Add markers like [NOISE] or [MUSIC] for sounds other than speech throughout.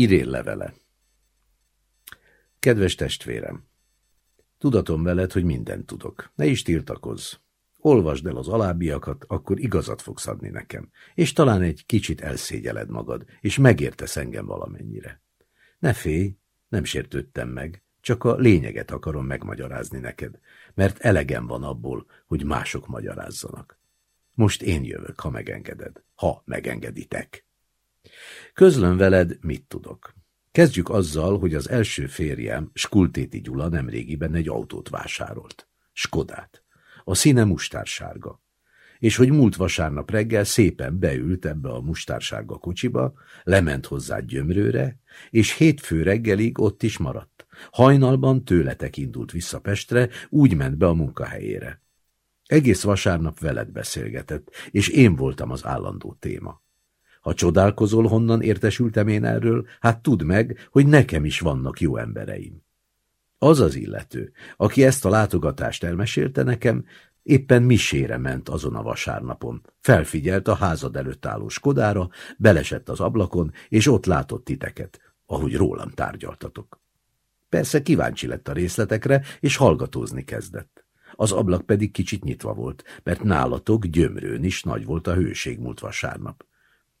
Irén levele Kedves testvérem, tudatom veled, hogy mindent tudok. Ne is tiltakozz. Olvasd el az alábbiakat, akkor igazat fogsz adni nekem, és talán egy kicsit elszégyeled magad, és megértesz engem valamennyire. Ne félj, nem sértődtem meg, csak a lényeget akarom megmagyarázni neked, mert elegem van abból, hogy mások magyarázzanak. Most én jövök, ha megengeded, ha megengeditek. Közlöm veled, mit tudok. Kezdjük azzal, hogy az első férjem, Skultéti Gyula nemrégiben egy autót vásárolt. Skodát. A színe mustársárga. És hogy múlt vasárnap reggel szépen beült ebbe a mustársárga kocsiba, lement hozzá gyömrőre, és hétfő reggelig ott is maradt. Hajnalban tőletek indult vissza Pestre, úgy ment be a munkahelyére. Egész vasárnap veled beszélgetett, és én voltam az állandó téma. Ha csodálkozol, honnan értesültem én erről, hát tudd meg, hogy nekem is vannak jó embereim. Az az illető, aki ezt a látogatást elmesélte nekem, éppen misére ment azon a vasárnapon. Felfigyelt a házad előtt álló Skodára, belesett az ablakon, és ott látott titeket, ahogy rólam tárgyaltatok. Persze kíváncsi lett a részletekre, és hallgatózni kezdett. Az ablak pedig kicsit nyitva volt, mert nálatok gyömrőn is nagy volt a hőség múlt vasárnap.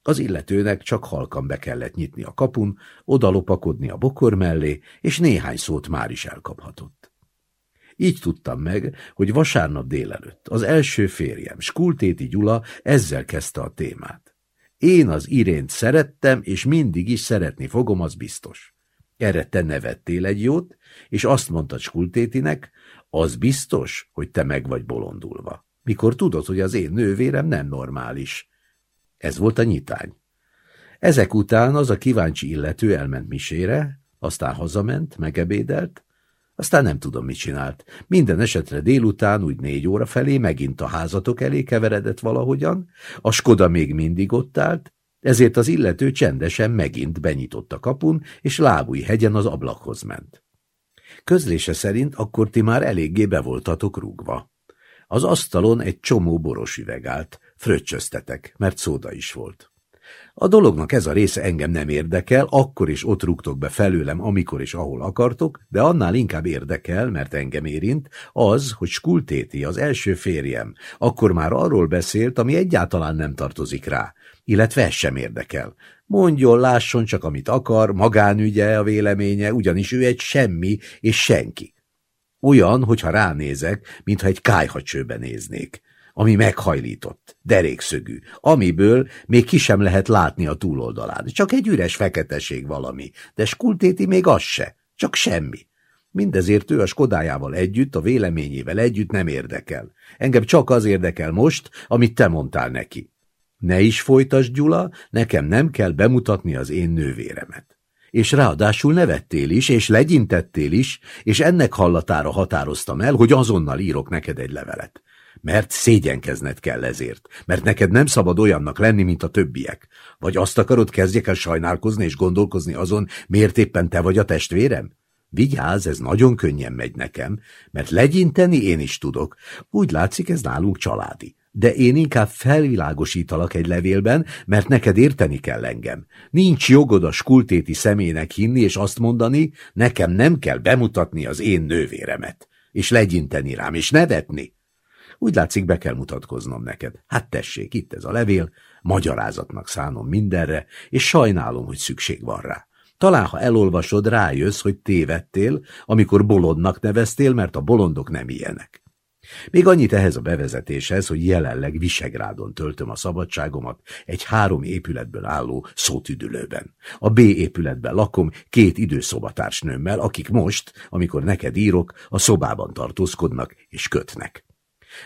Az illetőnek csak halkan be kellett nyitni a kapun, oda lopakodni a bokor mellé, és néhány szót már is elkaphatott. Így tudtam meg, hogy vasárnap délelőtt az első férjem, Skultéti Gyula ezzel kezdte a témát. Én az irént szerettem, és mindig is szeretni fogom, az biztos. Erre te nevettél egy jót, és azt mondtad Skultétinek, az biztos, hogy te meg vagy bolondulva. Mikor tudod, hogy az én nővérem nem normális, ez volt a nyitány. Ezek után az a kíváncsi illető elment misére, aztán hazament, megebédelt, aztán nem tudom, mit csinált. Minden esetre délután, úgy négy óra felé megint a házatok elé keveredett valahogyan, a Skoda még mindig ott állt, ezért az illető csendesen megint benyitott a kapun, és lábúj hegyen az ablakhoz ment. Közlése szerint akkor ti már eléggé be voltatok rúgva. Az asztalon egy csomó boros üveg állt, fröccsöztetek, mert szóda is volt. A dolognak ez a része engem nem érdekel, akkor is ott rúgtok be felőlem, amikor és ahol akartok, de annál inkább érdekel, mert engem érint, az, hogy Skultéti, az első férjem, akkor már arról beszélt, ami egyáltalán nem tartozik rá, illetve ez sem érdekel. Mondjon, lásson csak, amit akar, magánügye a véleménye, ugyanis ő egy semmi és senki. Olyan, hogyha ránézek, mintha egy kájhacsőbe néznék ami meghajlított, derékszögű, amiből még ki sem lehet látni a túloldalán. Csak egy üres feketeség valami, de Skultéti még az se, csak semmi. Mindezért ő a Skodájával együtt, a véleményével együtt nem érdekel. Engem csak az érdekel most, amit te mondtál neki. Ne is folytasd, Gyula, nekem nem kell bemutatni az én nővéremet. És ráadásul nevettél is, és legyintettél is, és ennek hallatára határoztam el, hogy azonnal írok neked egy levelet. Mert szégyenkezned kell ezért, mert neked nem szabad olyannak lenni, mint a többiek. Vagy azt akarod, kezdjek el sajnálkozni és gondolkozni azon, miért éppen te vagy a testvérem? Vigyázz, ez nagyon könnyen megy nekem, mert legyinteni én is tudok. Úgy látszik, ez nálunk családi. De én inkább felvilágosítalak egy levélben, mert neked érteni kell engem. Nincs jogod a skultéti személynek hinni és azt mondani, nekem nem kell bemutatni az én nővéremet, és legyinteni rám, és nevetni. Úgy látszik, be kell mutatkoznom neked. Hát tessék, itt ez a levél, magyarázatnak szánom mindenre, és sajnálom, hogy szükség van rá. Talán, ha elolvasod, rájössz, hogy tévedtél, amikor bolondnak neveztél, mert a bolondok nem ilyenek. Még annyit ehhez a bevezetéshez, hogy jelenleg Visegrádon töltöm a szabadságomat egy három épületből álló szótüdülőben. A B épületben lakom két időszobatársnőmmel, akik most, amikor neked írok, a szobában tartózkodnak és kötnek.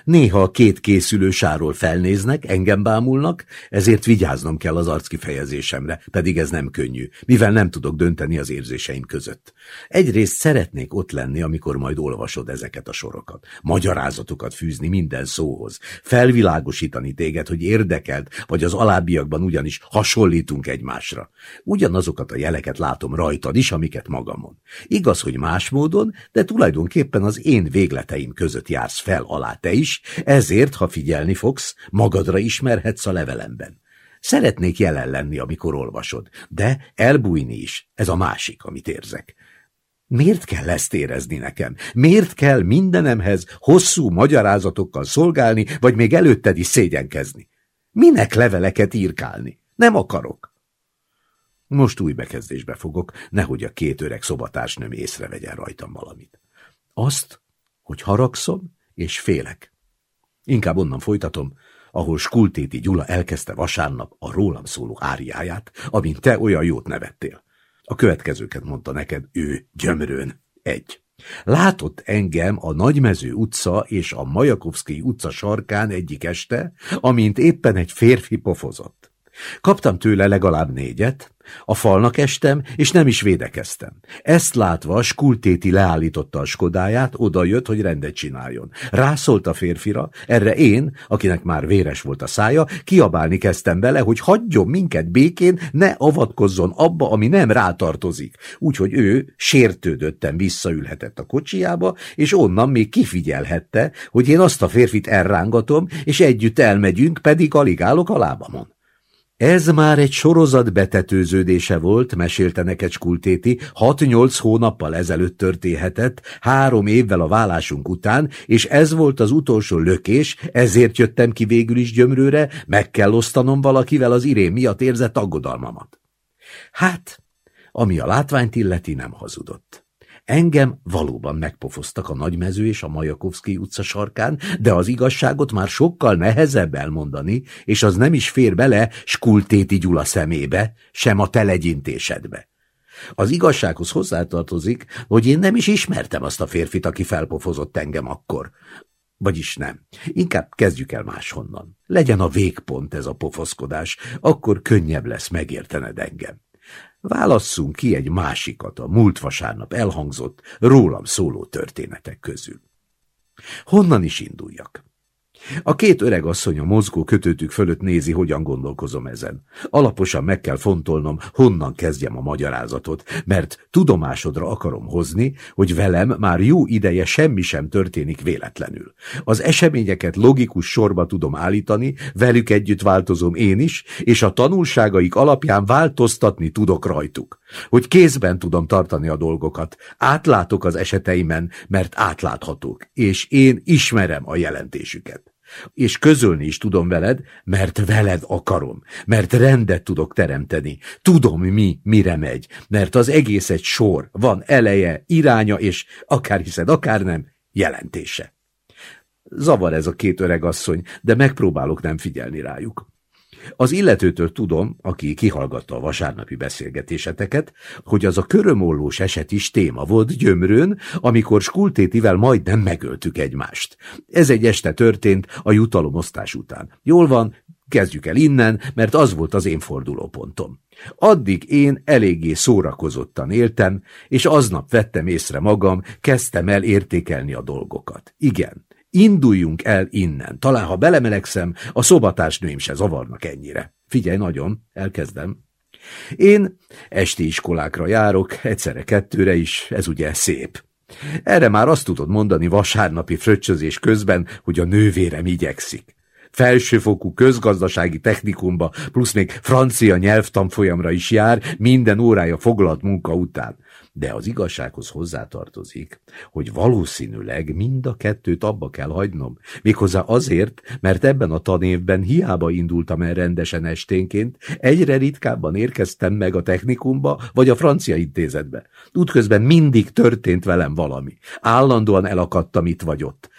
Néha a két készülő sáról felnéznek, engem bámulnak, ezért vigyáznom kell az arckifejezésemre, pedig ez nem könnyű, mivel nem tudok dönteni az érzéseim között. Egyrészt szeretnék ott lenni, amikor majd olvasod ezeket a sorokat, magyarázatokat fűzni minden szóhoz, felvilágosítani téged, hogy érdekelt, vagy az alábbiakban ugyanis hasonlítunk egymásra. Ugyanazokat a jeleket látom rajtad is, amiket magamon. Igaz, hogy más módon, de tulajdonképpen az én végleteim között jársz fel alá te is, ezért, ha figyelni fogsz, magadra ismerhetsz a levelemben. Szeretnék jelen lenni, amikor olvasod, de elbújni is, ez a másik, amit érzek. Miért kell ezt érezni nekem? Miért kell mindenemhez hosszú magyarázatokkal szolgálni, vagy még előtted is szégyenkezni? Minek leveleket írkálni? Nem akarok. Most új bekezdésbe fogok, nehogy a két öreg szobatársnőm észrevegyen rajtam valamit. Azt, hogy haragszom és félek. Inkább onnan folytatom, ahol Skultéti Gyula elkezdte vasárnap a rólam szóló áriáját, amint te olyan jót nevettél. A következőket mondta neked ő gyömrőn. Egy. Látott engem a Nagymező utca és a Majakovszki utca sarkán egyik este, amint éppen egy férfi pofozott. Kaptam tőle legalább négyet, a falnak estem, és nem is védekeztem. Ezt látva Skultéti leállította a Skodáját, oda jött, hogy rendet csináljon. Rászólt a férfira, erre én, akinek már véres volt a szája, kiabálni kezdtem bele, hogy hagyjon minket békén, ne avatkozzon abba, ami nem rátartozik. Úgyhogy ő sértődötten visszaülhetett a kocsiába, és onnan még kifigyelhette, hogy én azt a férfit elrángatom, és együtt elmegyünk, pedig alig állok a lábamon. Ez már egy sorozat betetőződése volt, mesélte neked Skultéti, hat-nyolc hónappal ezelőtt történhetett, három évvel a vállásunk után, és ez volt az utolsó lökés, ezért jöttem ki végül is gyömrőre, meg kell osztanom valakivel az irén miatt érzett aggodalmamat. Hát, ami a látványt illeti, nem hazudott. Engem valóban megpofoztak a Nagymező és a Majakovszki utca sarkán, de az igazságot már sokkal nehezebb elmondani, és az nem is fér bele Skultéti Gyula szemébe, sem a te legyintésedbe. Az igazsághoz hozzátartozik, hogy én nem is ismertem azt a férfit, aki felpofozott engem akkor. Vagyis nem. Inkább kezdjük el máshonnan. Legyen a végpont ez a pofoszkodás, akkor könnyebb lesz megértened engem. Válasszunk ki egy másikat a múlt vasárnap elhangzott, rólam szóló történetek közül. Honnan is induljak? A két öreg asszony a mozgó kötőtük fölött nézi, hogyan gondolkozom ezen. Alaposan meg kell fontolnom, honnan kezdjem a magyarázatot, mert tudomásodra akarom hozni, hogy velem már jó ideje semmi sem történik véletlenül. Az eseményeket logikus sorba tudom állítani, velük együtt változom én is, és a tanulságaik alapján változtatni tudok rajtuk. Hogy kézben tudom tartani a dolgokat, átlátok az eseteimen, mert átláthatók, és én ismerem a jelentésüket és közölni is tudom veled, mert veled akarom, mert rendet tudok teremteni. Tudom mi, mire megy, mert az egész egy sor, van eleje, iránya, és akár hiszed, akár nem, jelentése. Zavar ez a két öreg asszony, de megpróbálok nem figyelni rájuk. Az illetőtől tudom, aki kihallgatta a vasárnapi beszélgetéseteket, hogy az a körömollós eset is téma volt gyömrőn, amikor Skultétivel majdnem megöltük egymást. Ez egy este történt a jutalomosztás után. Jól van, kezdjük el innen, mert az volt az én fordulópontom. Addig én eléggé szórakozottan éltem, és aznap vettem észre magam, kezdtem el értékelni a dolgokat. Igen, Induljunk el innen. Talán, ha belemelegszem, a szobatársnőim se zavarnak ennyire. Figyelj nagyon, elkezdem. Én esti iskolákra járok, egyszerre kettőre is, ez ugye szép. Erre már azt tudod mondani vasárnapi fröccsözés közben, hogy a nővérem igyekszik. Felsőfokú közgazdasági technikumba, plusz még francia nyelvtanfolyamra is jár, minden órája foglalt munka után de az igazsághoz hozzátartozik, hogy valószínűleg mind a kettőt abba kell hagynom, méghozzá azért, mert ebben a tanévben hiába indultam el rendesen esténként, egyre ritkábban érkeztem meg a technikumba vagy a francia intézetbe. Útközben mindig történt velem valami. Állandóan elakadtam itt vagy ott.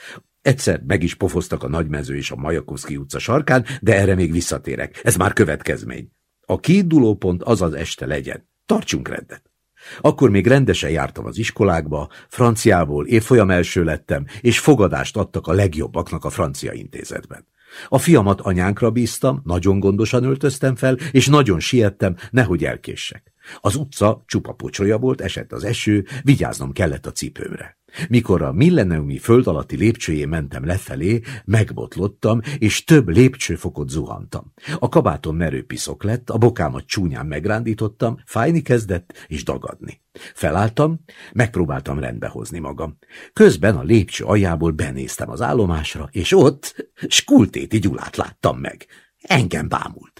Egyszer meg is pofoztak a Nagymező és a Majakovszki utca sarkán, de erre még visszatérek. Ez már következmény. A kiindulópont az az este legyen. Tartsunk rendet. Akkor még rendesen jártam az iskolákba, franciából évfolyam első lettem, és fogadást adtak a legjobbaknak a francia intézetben. A fiamat anyánkra bíztam, nagyon gondosan öltöztem fel, és nagyon siettem, nehogy elkéssek. Az utca csupa pocsolya volt, esett az eső, vigyáznom kellett a cipőmre. Mikor a milleniumi föld alatti lépcsőjén mentem lefelé, megbotlottam, és több lépcsőfokot zuhantam. A kabátom merőpiszok lett, a bokámat csúnyán megrándítottam, fájni kezdett és dagadni. Felálltam, megpróbáltam rendbehozni magam. Közben a lépcső aljából benéztem az állomásra, és ott Skultéti Gyulát láttam meg. Engem bámult.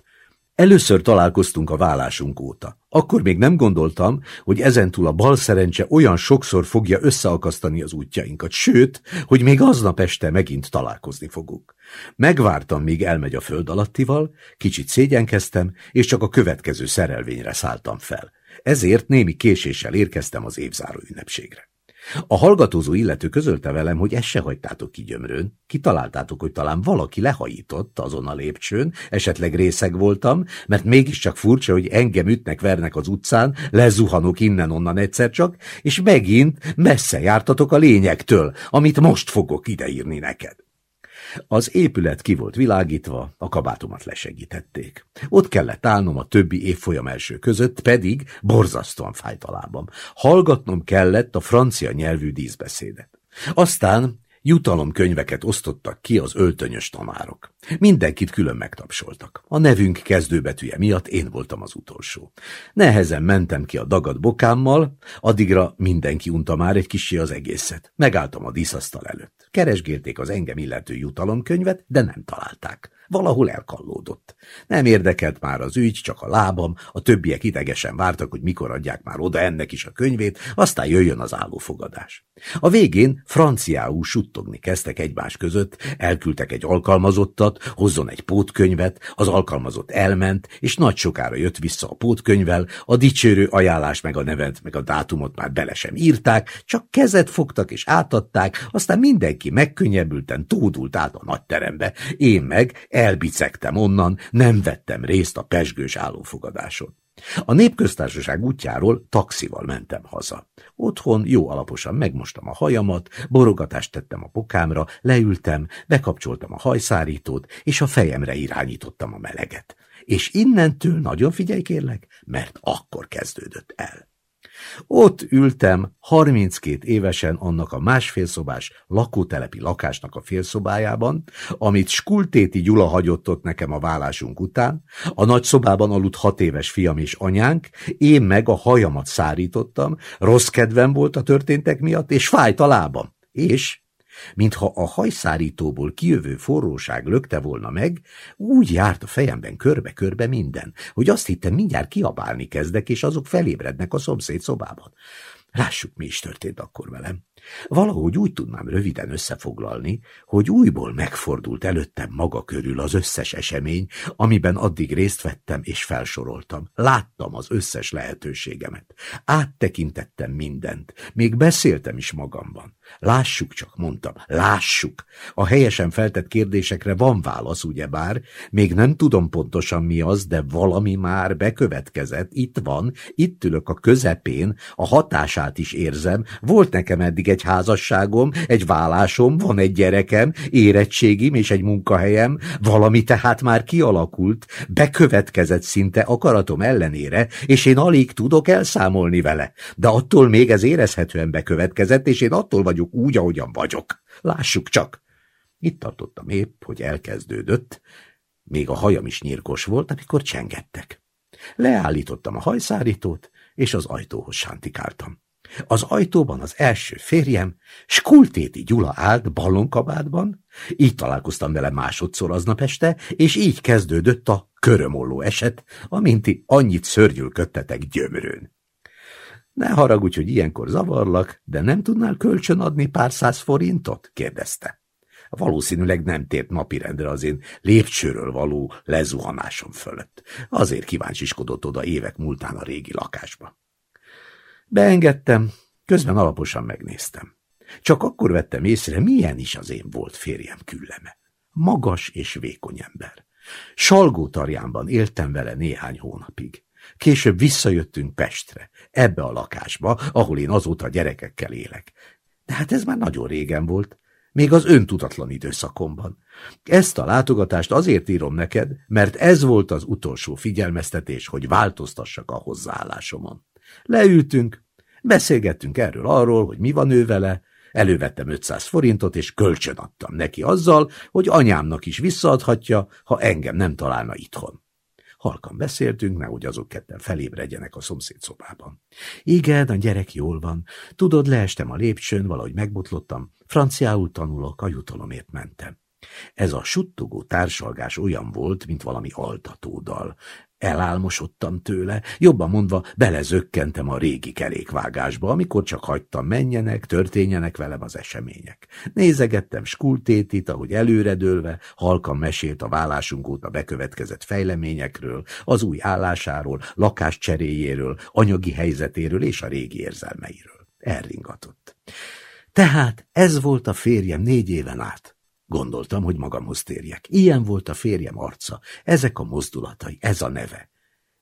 Először találkoztunk a vállásunk óta. Akkor még nem gondoltam, hogy ezentúl a bal szerencse olyan sokszor fogja összeakasztani az útjainkat, sőt, hogy még aznap este megint találkozni fogunk. Megvártam, míg elmegy a föld alattival, kicsit szégyenkeztem, és csak a következő szerelvényre szálltam fel. Ezért némi késéssel érkeztem az évzáró ünnepségre. A hallgatózó illető közölte velem, hogy ezt se hagytátok ki gyömrön. Kitaláltátok, hogy talán valaki lehajított azon a lépcsőn, esetleg részeg voltam, mert mégiscsak furcsa, hogy engem ütnek, vernek az utcán, lezuhanok innen-onnan egyszer csak, és megint messze jártatok a lényektől, amit most fogok ideírni neked. Az épület ki volt világítva, a kabátomat lesegítették. Ott kellett állnom a többi évfolyam első között, pedig borzasztóan fájt a lábam. Hallgatnom kellett a francia nyelvű díszbeszédet. Aztán Jutalomkönyveket osztottak ki az öltönyös tanárok. Mindenkit külön megtapsoltak. A nevünk kezdőbetűje miatt én voltam az utolsó. Nehezen mentem ki a dagad bokámmal, addigra mindenki unta már egy kicsi az egészet. Megálltam a díszasztal előtt. Keresgélték az engem illető jutalomkönyvet, de nem találták. Valahol elkallódott. Nem érdekelt már az ügy, csak a lábam, a többiek idegesen vártak, hogy mikor adják már oda ennek is a könyvét, aztán jöjjön az állófogadás. A végén franciául suttogni kezdtek egymás között, elküldtek egy alkalmazottat, hozzon egy pótkönyvet, az alkalmazott elment, és nagy sokára jött vissza a pótkönyvvel, a dicsőrő ajánlás meg a nevet, meg a dátumot már bele sem írták, csak kezet fogtak és átadták, aztán mindenki megkönnyebbülten tódult át a nagy terembe, én meg elbicegtem onnan, nem vettem részt a pesgős állófogadáson. A népköztársaság útjáról taxival mentem haza. Otthon jó alaposan megmostam a hajamat, borogatást tettem a pokámra, leültem, bekapcsoltam a hajszárítót, és a fejemre irányítottam a meleget. És innentől nagyon figyelj kérlek, mert akkor kezdődött el. Ott ültem 32 évesen annak a másfélszobás lakótelepi lakásnak a félszobájában, amit Skultéti Gyula hagyott ott nekem a vállásunk után, a nagy szobában aludt hat éves fiam és anyánk, én meg a hajamat szárítottam, rossz kedvem volt a történtek miatt, és fájt a lábam. És mintha a hajszárítóból kijövő forróság lökte volna meg, úgy járt a fejemben körbe-körbe minden, hogy azt hittem mindjárt kiabálni kezdek, és azok felébrednek a szomszéd szobában. Lássuk, mi is történt akkor velem. Valahogy úgy tudnám röviden összefoglalni, hogy újból megfordult előttem maga körül az összes esemény, amiben addig részt vettem és felsoroltam. Láttam az összes lehetőségemet. Áttekintettem mindent. Még beszéltem is magamban. Lássuk csak, mondtam, lássuk. A helyesen feltett kérdésekre van válasz, ugyebár. Még nem tudom pontosan mi az, de valami már bekövetkezett. Itt van, itt ülök a közepén, a hatását is érzem. Volt nekem eddig egy házasságom, egy vállásom, van egy gyerekem, érettségim és egy munkahelyem, valami tehát már kialakult, bekövetkezett szinte akaratom ellenére, és én alig tudok elszámolni vele. De attól még ez érezhetően bekövetkezett, és én attól vagyok úgy, ahogyan vagyok. Lássuk csak! Itt tartottam épp, hogy elkezdődött, még a hajam is nyírkos volt, amikor csengettek. Leállítottam a hajszárítót, és az ajtóhoz sántikáltam. Az ajtóban az első férjem, Skultéti Gyula állt ballonkabátban, így találkoztam vele másodszor aznap este, és így kezdődött a körömolló eset, aminti annyit szörnyülködtetek gyömrön. Ne haragudj, hogy ilyenkor zavarlak, de nem tudnál kölcsön adni pár száz forintot? kérdezte. Valószínűleg nem tért napirendre az én lépcsőről való lezuhanásom fölött. Azért kíváncsiskodott oda évek múltán a régi lakásba. Beengedtem, közben alaposan megnéztem. Csak akkor vettem észre, milyen is az én volt férjem külleme. Magas és vékony ember. Salgótarjánban éltem vele néhány hónapig. Később visszajöttünk Pestre, ebbe a lakásba, ahol én azóta gyerekekkel élek. De hát ez már nagyon régen volt, még az öntudatlan időszakomban. Ezt a látogatást azért írom neked, mert ez volt az utolsó figyelmeztetés, hogy változtassak a hozzáállásomon. Leültünk, beszélgettünk erről arról, hogy mi van ő vele, elővettem 500 forintot, és kölcsön adtam neki azzal, hogy anyámnak is visszaadhatja, ha engem nem találna itthon. Halkan beszéltünk, nehogy azok ketten felébredjenek a szomszéd szobában. Igen, a gyerek jól van. Tudod, leestem a lépcsőn, valahogy megbotlottam. Franciául tanulok, a jutalomért mentem. Ez a suttogó társalgás olyan volt, mint valami altatódal. Elálmosodtam tőle, jobban mondva belezökkentem a régi kerékvágásba, amikor csak hagytam menjenek, történjenek velem az események. Nézegettem skultétit, ahogy előredőlve, halkan mesélt a vállásunk óta bekövetkezett fejleményekről, az új állásáról, lakáscseréjéről, anyagi helyzetéről és a régi érzelmeiről. Elringatott. Tehát ez volt a férjem négy éven át. Gondoltam, hogy magamhoz térjek. Ilyen volt a férjem arca, ezek a mozdulatai, ez a neve.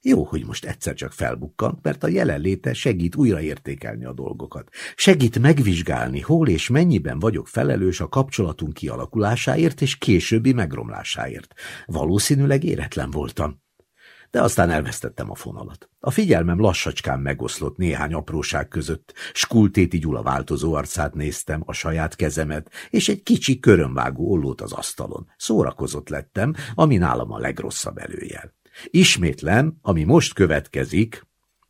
Jó, hogy most egyszer csak felbukkant, mert a jelenléte segít újraértékelni a dolgokat. Segít megvizsgálni, hol és mennyiben vagyok felelős a kapcsolatunk kialakulásáért és későbbi megromlásáért. Valószínűleg éretlen voltam de aztán elvesztettem a fonalat. A figyelmem lassacskán megoszlott néhány apróság között, Skultéti Gyula változó arcát néztem, a saját kezemet, és egy kicsi körömvágó ollót az asztalon. Szórakozott lettem, ami nálam a legrosszabb előjel. Ismétlem, ami most következik,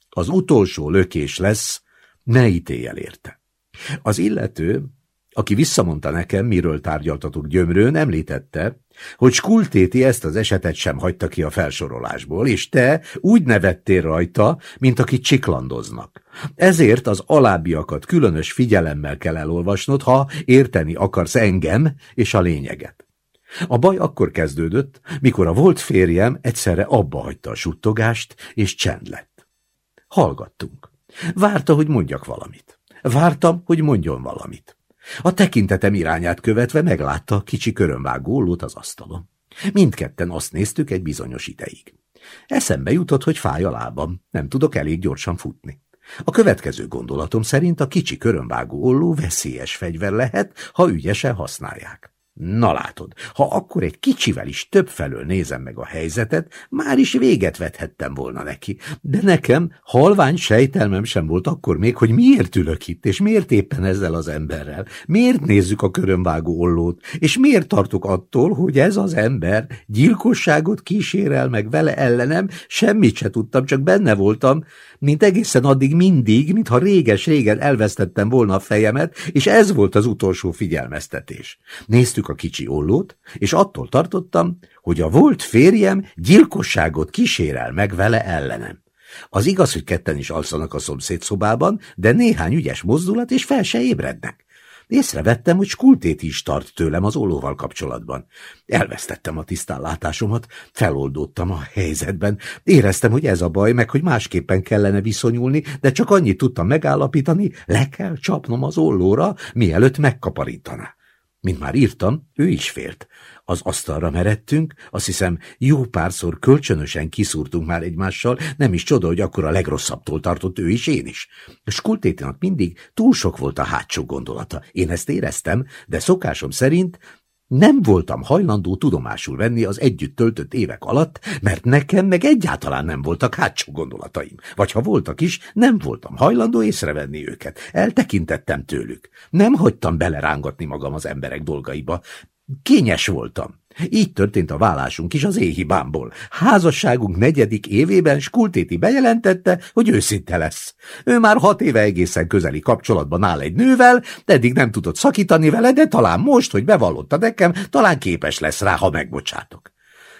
az utolsó lökés lesz, ne ítélj érte. Az illető, aki visszamondta nekem, miről tárgyaltatok gyömrőn, említette, hogy Skultéti ezt az esetet sem hagyta ki a felsorolásból, és te úgy nevettél rajta, mint akit csiklandoznak. Ezért az alábbiakat különös figyelemmel kell elolvasnod, ha érteni akarsz engem és a lényeget. A baj akkor kezdődött, mikor a volt férjem egyszerre abba hagyta a suttogást, és csend lett. Hallgattunk. Várta, hogy mondjak valamit. Vártam, hogy mondjon valamit. A tekintetem irányát követve meglátta a kicsi körömvágó az asztalon. Mindketten azt néztük egy bizonyos ideig. Eszembe jutott, hogy fáj a lábam, nem tudok elég gyorsan futni. A következő gondolatom szerint a kicsi körömvágó olló veszélyes fegyver lehet, ha ügyesen használják. Na látod, ha akkor egy kicsivel is több felől nézem meg a helyzetet, már is véget vethettem volna neki. De nekem halvány sejtelmem sem volt akkor még, hogy miért ülök itt, és miért éppen ezzel az emberrel. Miért nézzük a körömvágó ollót, és miért tartok attól, hogy ez az ember gyilkosságot kísérel meg vele ellenem, semmit se tudtam, csak benne voltam, mint egészen addig mindig, mintha réges-régen elvesztettem volna a fejemet, és ez volt az utolsó figyelmeztetés. Néztük a kicsi ollót, és attól tartottam, hogy a volt férjem gyilkosságot kísérel meg vele ellenem. Az igaz, hogy ketten is alszanak a szomszéd szobában, de néhány ügyes mozdulat, és fel se ébrednek. Észrevettem, hogy skultét is tart tőlem az ollóval kapcsolatban. Elvesztettem a tisztánlátásomat, feloldódtam a helyzetben. Éreztem, hogy ez a baj, meg hogy másképpen kellene viszonyulni, de csak annyit tudtam megállapítani, le kell csapnom az ollóra, mielőtt megkaparítaná. Mint már írtam, ő is félt. Az asztalra meredtünk, azt hiszem jó párszor kölcsönösen kiszúrtunk már egymással, nem is csoda, hogy akkor a legrosszabbtól tartott ő is, én is. Skultétinak mindig túl sok volt a hátsó gondolata. Én ezt éreztem, de szokásom szerint nem voltam hajlandó tudomásul venni az együtt töltött évek alatt, mert nekem meg egyáltalán nem voltak hátsó gondolataim. Vagy ha voltak is, nem voltam hajlandó észrevenni őket. Eltekintettem tőlük. Nem hagytam belerángatni magam az emberek dolgaiba. Kényes voltam. Így történt a vállásunk is az éhibámból. Házasságunk negyedik évében Skultéti bejelentette, hogy őszinte lesz. Ő már hat éve egészen közeli kapcsolatban áll egy nővel, eddig nem tudott szakítani vele, de talán most, hogy bevallotta nekem, talán képes lesz rá, ha megbocsátok.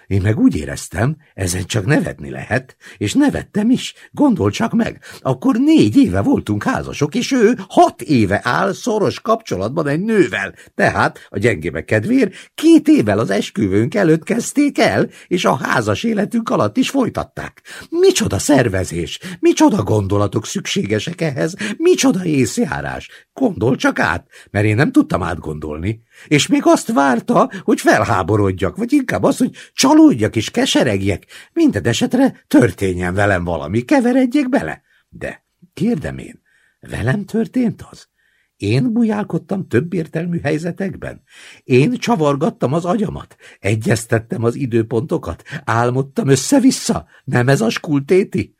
Én meg úgy éreztem, ezen csak nevetni lehet, és nevettem is, gondol csak meg. Akkor négy éve voltunk házasok, és ő hat éve áll szoros kapcsolatban egy nővel. Tehát, a gyengébe kedvér, két évvel az esküvőnk előtt kezdték el, és a házas életünk alatt is folytatták. Micsoda szervezés, micsoda gondolatok szükségesek ehhez, micsoda észjárás. Gondol csak át, mert én nem tudtam átgondolni. És még azt várta, hogy felháborodjak, vagy inkább az, hogy csalódjak és keseregjek. Minden esetre történjen velem valami, keveredjek bele. De kérdem én, velem történt az? Én bujálkodtam több értelmű helyzetekben? Én csavargattam az agyamat? Egyeztettem az időpontokat? Álmodtam össze-vissza? Nem ez a skultéti?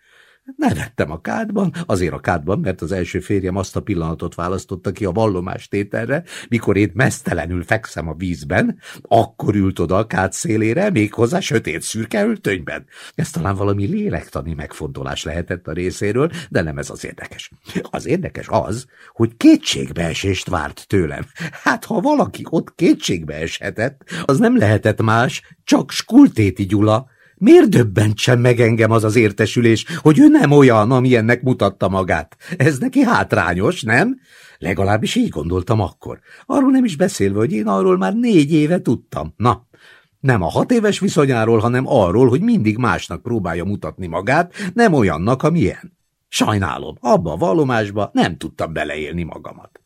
Nevettem a kádban, azért a kádban, mert az első férjem azt a pillanatot választotta ki a vallomástételre, mikor én mesztelenül fekszem a vízben, akkor ült oda a kád szélére, méghozzá sötét szürke öltönyben. Ez talán valami lélektani megfontolás lehetett a részéről, de nem ez az érdekes. Az érdekes az, hogy kétségbeesést várt tőlem. Hát, ha valaki ott kétségbe eshetett, az nem lehetett más, csak Skultéti Gyula, Miért döbbentsen meg engem az az értesülés, hogy ő nem olyan, amilyennek mutatta magát? Ez neki hátrányos, nem? Legalábbis így gondoltam akkor. Arról nem is beszélve, hogy én arról már négy éve tudtam. Na, nem a hat éves viszonyáról, hanem arról, hogy mindig másnak próbálja mutatni magát, nem olyannak, amilyen. Sajnálom, abba a vallomásba nem tudtam beleélni magamat.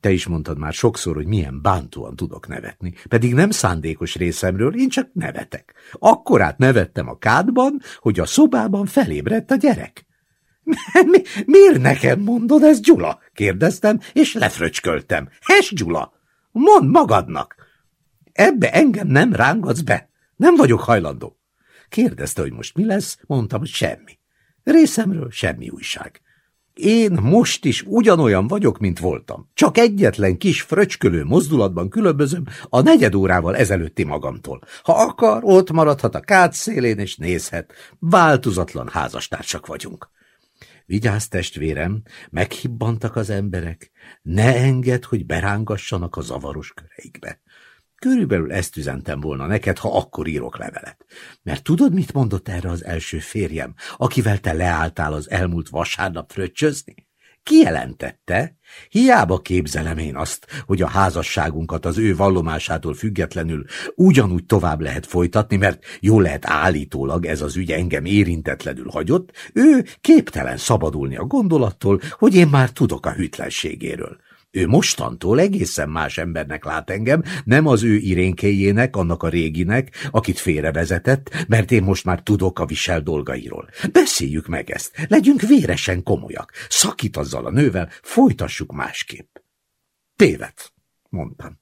Te is mondtad már sokszor, hogy milyen bántóan tudok nevetni, pedig nem szándékos részemről, én csak nevetek. Akkorát nevettem a kádban, hogy a szobában felébredt a gyerek. [LAUGHS] Mi, miért nekem mondod ez, Gyula? kérdeztem, és lefröcsköltem. Hes, Gyula, mondd magadnak. Ebbe engem nem rángatsz be. Nem vagyok hajlandó. Kérdezte, hogy most mi lesz, mondtam, hogy semmi. Részemről semmi újság. Én most is ugyanolyan vagyok, mint voltam. Csak egyetlen kis fröcskölő mozdulatban különbözöm a negyed órával ezelőtti magamtól. Ha akar, ott maradhat a kád szélén, és nézhet. Változatlan házastársak vagyunk. Vigyázz, testvérem, meghibbantak az emberek. Ne engedd, hogy berángassanak a zavaros köreikbe. Körülbelül ezt üzentem volna neked, ha akkor írok levelet. Mert tudod, mit mondott erre az első férjem, akivel te leálltál az elmúlt vasárnap fröccsözni? Kijelentette, hiába képzelem én azt, hogy a házasságunkat az ő vallomásától függetlenül ugyanúgy tovább lehet folytatni, mert jó lehet állítólag ez az ügy engem érintetlenül hagyott, ő képtelen szabadulni a gondolattól, hogy én már tudok a hűtlenségéről. Ő mostantól egészen más embernek lát engem, nem az ő irénkéjének, annak a réginek, akit félrevezetett, mert én most már tudok a visel dolgairól. Beszéljük meg ezt, legyünk véresen komolyak, szakít azzal a nővel, folytassuk másképp. Tévet, mondtam.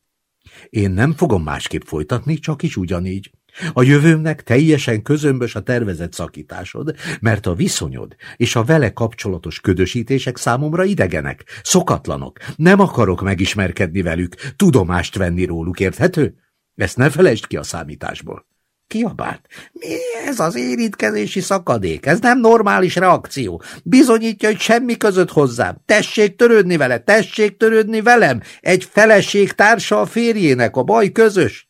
Én nem fogom másképp folytatni, csak is ugyanígy. A jövőmnek teljesen közömbös a tervezett szakításod, mert a viszonyod és a vele kapcsolatos ködösítések számomra idegenek, szokatlanok. Nem akarok megismerkedni velük, tudomást venni róluk, érthető? Ezt ne felejtsd ki a számításból. Kiabált. Mi ez az érintkezési szakadék? Ez nem normális reakció. Bizonyítja, hogy semmi között hozzám. Tessék törődni vele, tessék törődni velem. Egy feleség társa a férjének, a baj közös.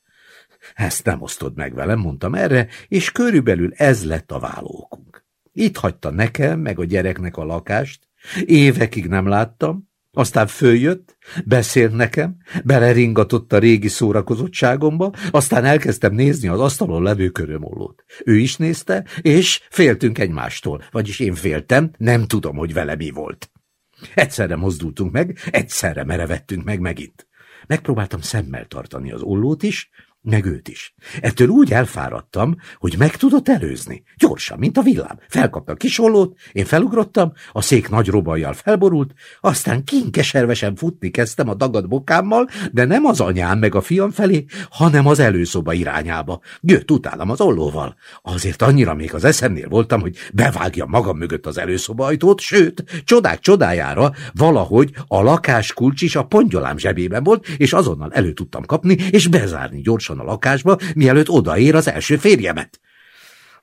Ezt nem osztod meg velem, mondtam erre, és körülbelül ez lett a vállókunk. Itt hagyta nekem, meg a gyereknek a lakást, évekig nem láttam, aztán följött, beszélt nekem, beleringatott a régi szórakozottságomba, aztán elkezdtem nézni az asztalon levő körömollót. Ő is nézte, és féltünk egymástól, vagyis én féltem, nem tudom, hogy vele mi volt. Egyszerre mozdultunk meg, egyszerre merevettünk meg megint. Megpróbáltam szemmel tartani az ollót is, meg őt is. Ettől úgy elfáradtam, hogy meg tudott előzni. Gyorsan, mint a villám. Felkapta a kisollót, én felugrottam, a szék nagy robajjal felborult, aztán kinkeservesen futni kezdtem a dagad bokámmal, de nem az anyám meg a fiam felé, hanem az előszoba irányába. Jött utálom az ollóval. Azért annyira még az eszemnél voltam, hogy bevágja magam mögött az előszoba ajtót, sőt, csodák csodájára valahogy a lakás kulcs is a pongyolám zsebében volt, és azonnal elő tudtam kapni, és bezárni gyorsan a lakásba, mielőtt odaér az első férjemet.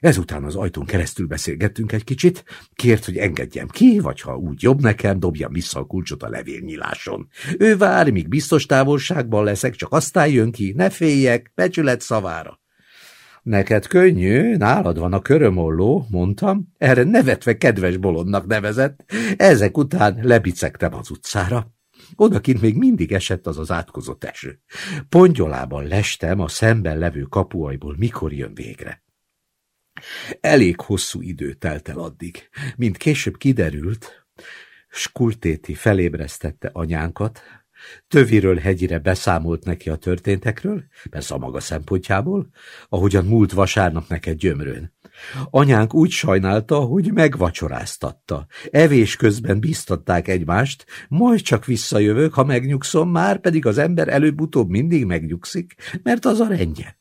Ezután az ajtón keresztül beszélgettünk egy kicsit, kért, hogy engedjem ki, vagy ha úgy jobb nekem, dobjam vissza a kulcsot a levélnyiláson. Ő vár, míg biztos távolságban leszek, csak aztán jön ki, ne féljek, becsület szavára. Neked könnyű, nálad van a körömolló, mondtam, erre nevetve kedves bolondnak nevezett, ezek után lebicegtem az utcára. Odakint még mindig esett az az átkozott eső. Pongyolában lestem a szemben levő kapuajból, mikor jön végre. Elég hosszú idő telt el addig, mint később kiderült, Skultéti felébresztette anyánkat, Töviről hegyire beszámolt neki a történtekről, persze a maga szempontjából, ahogyan múlt vasárnap neked gyömrőn. Anyánk úgy sajnálta, hogy megvacsoráztatta. Evés közben biztatták egymást, majd csak visszajövök, ha megnyugszom, már pedig az ember előbb-utóbb mindig megnyugszik, mert az a rendje.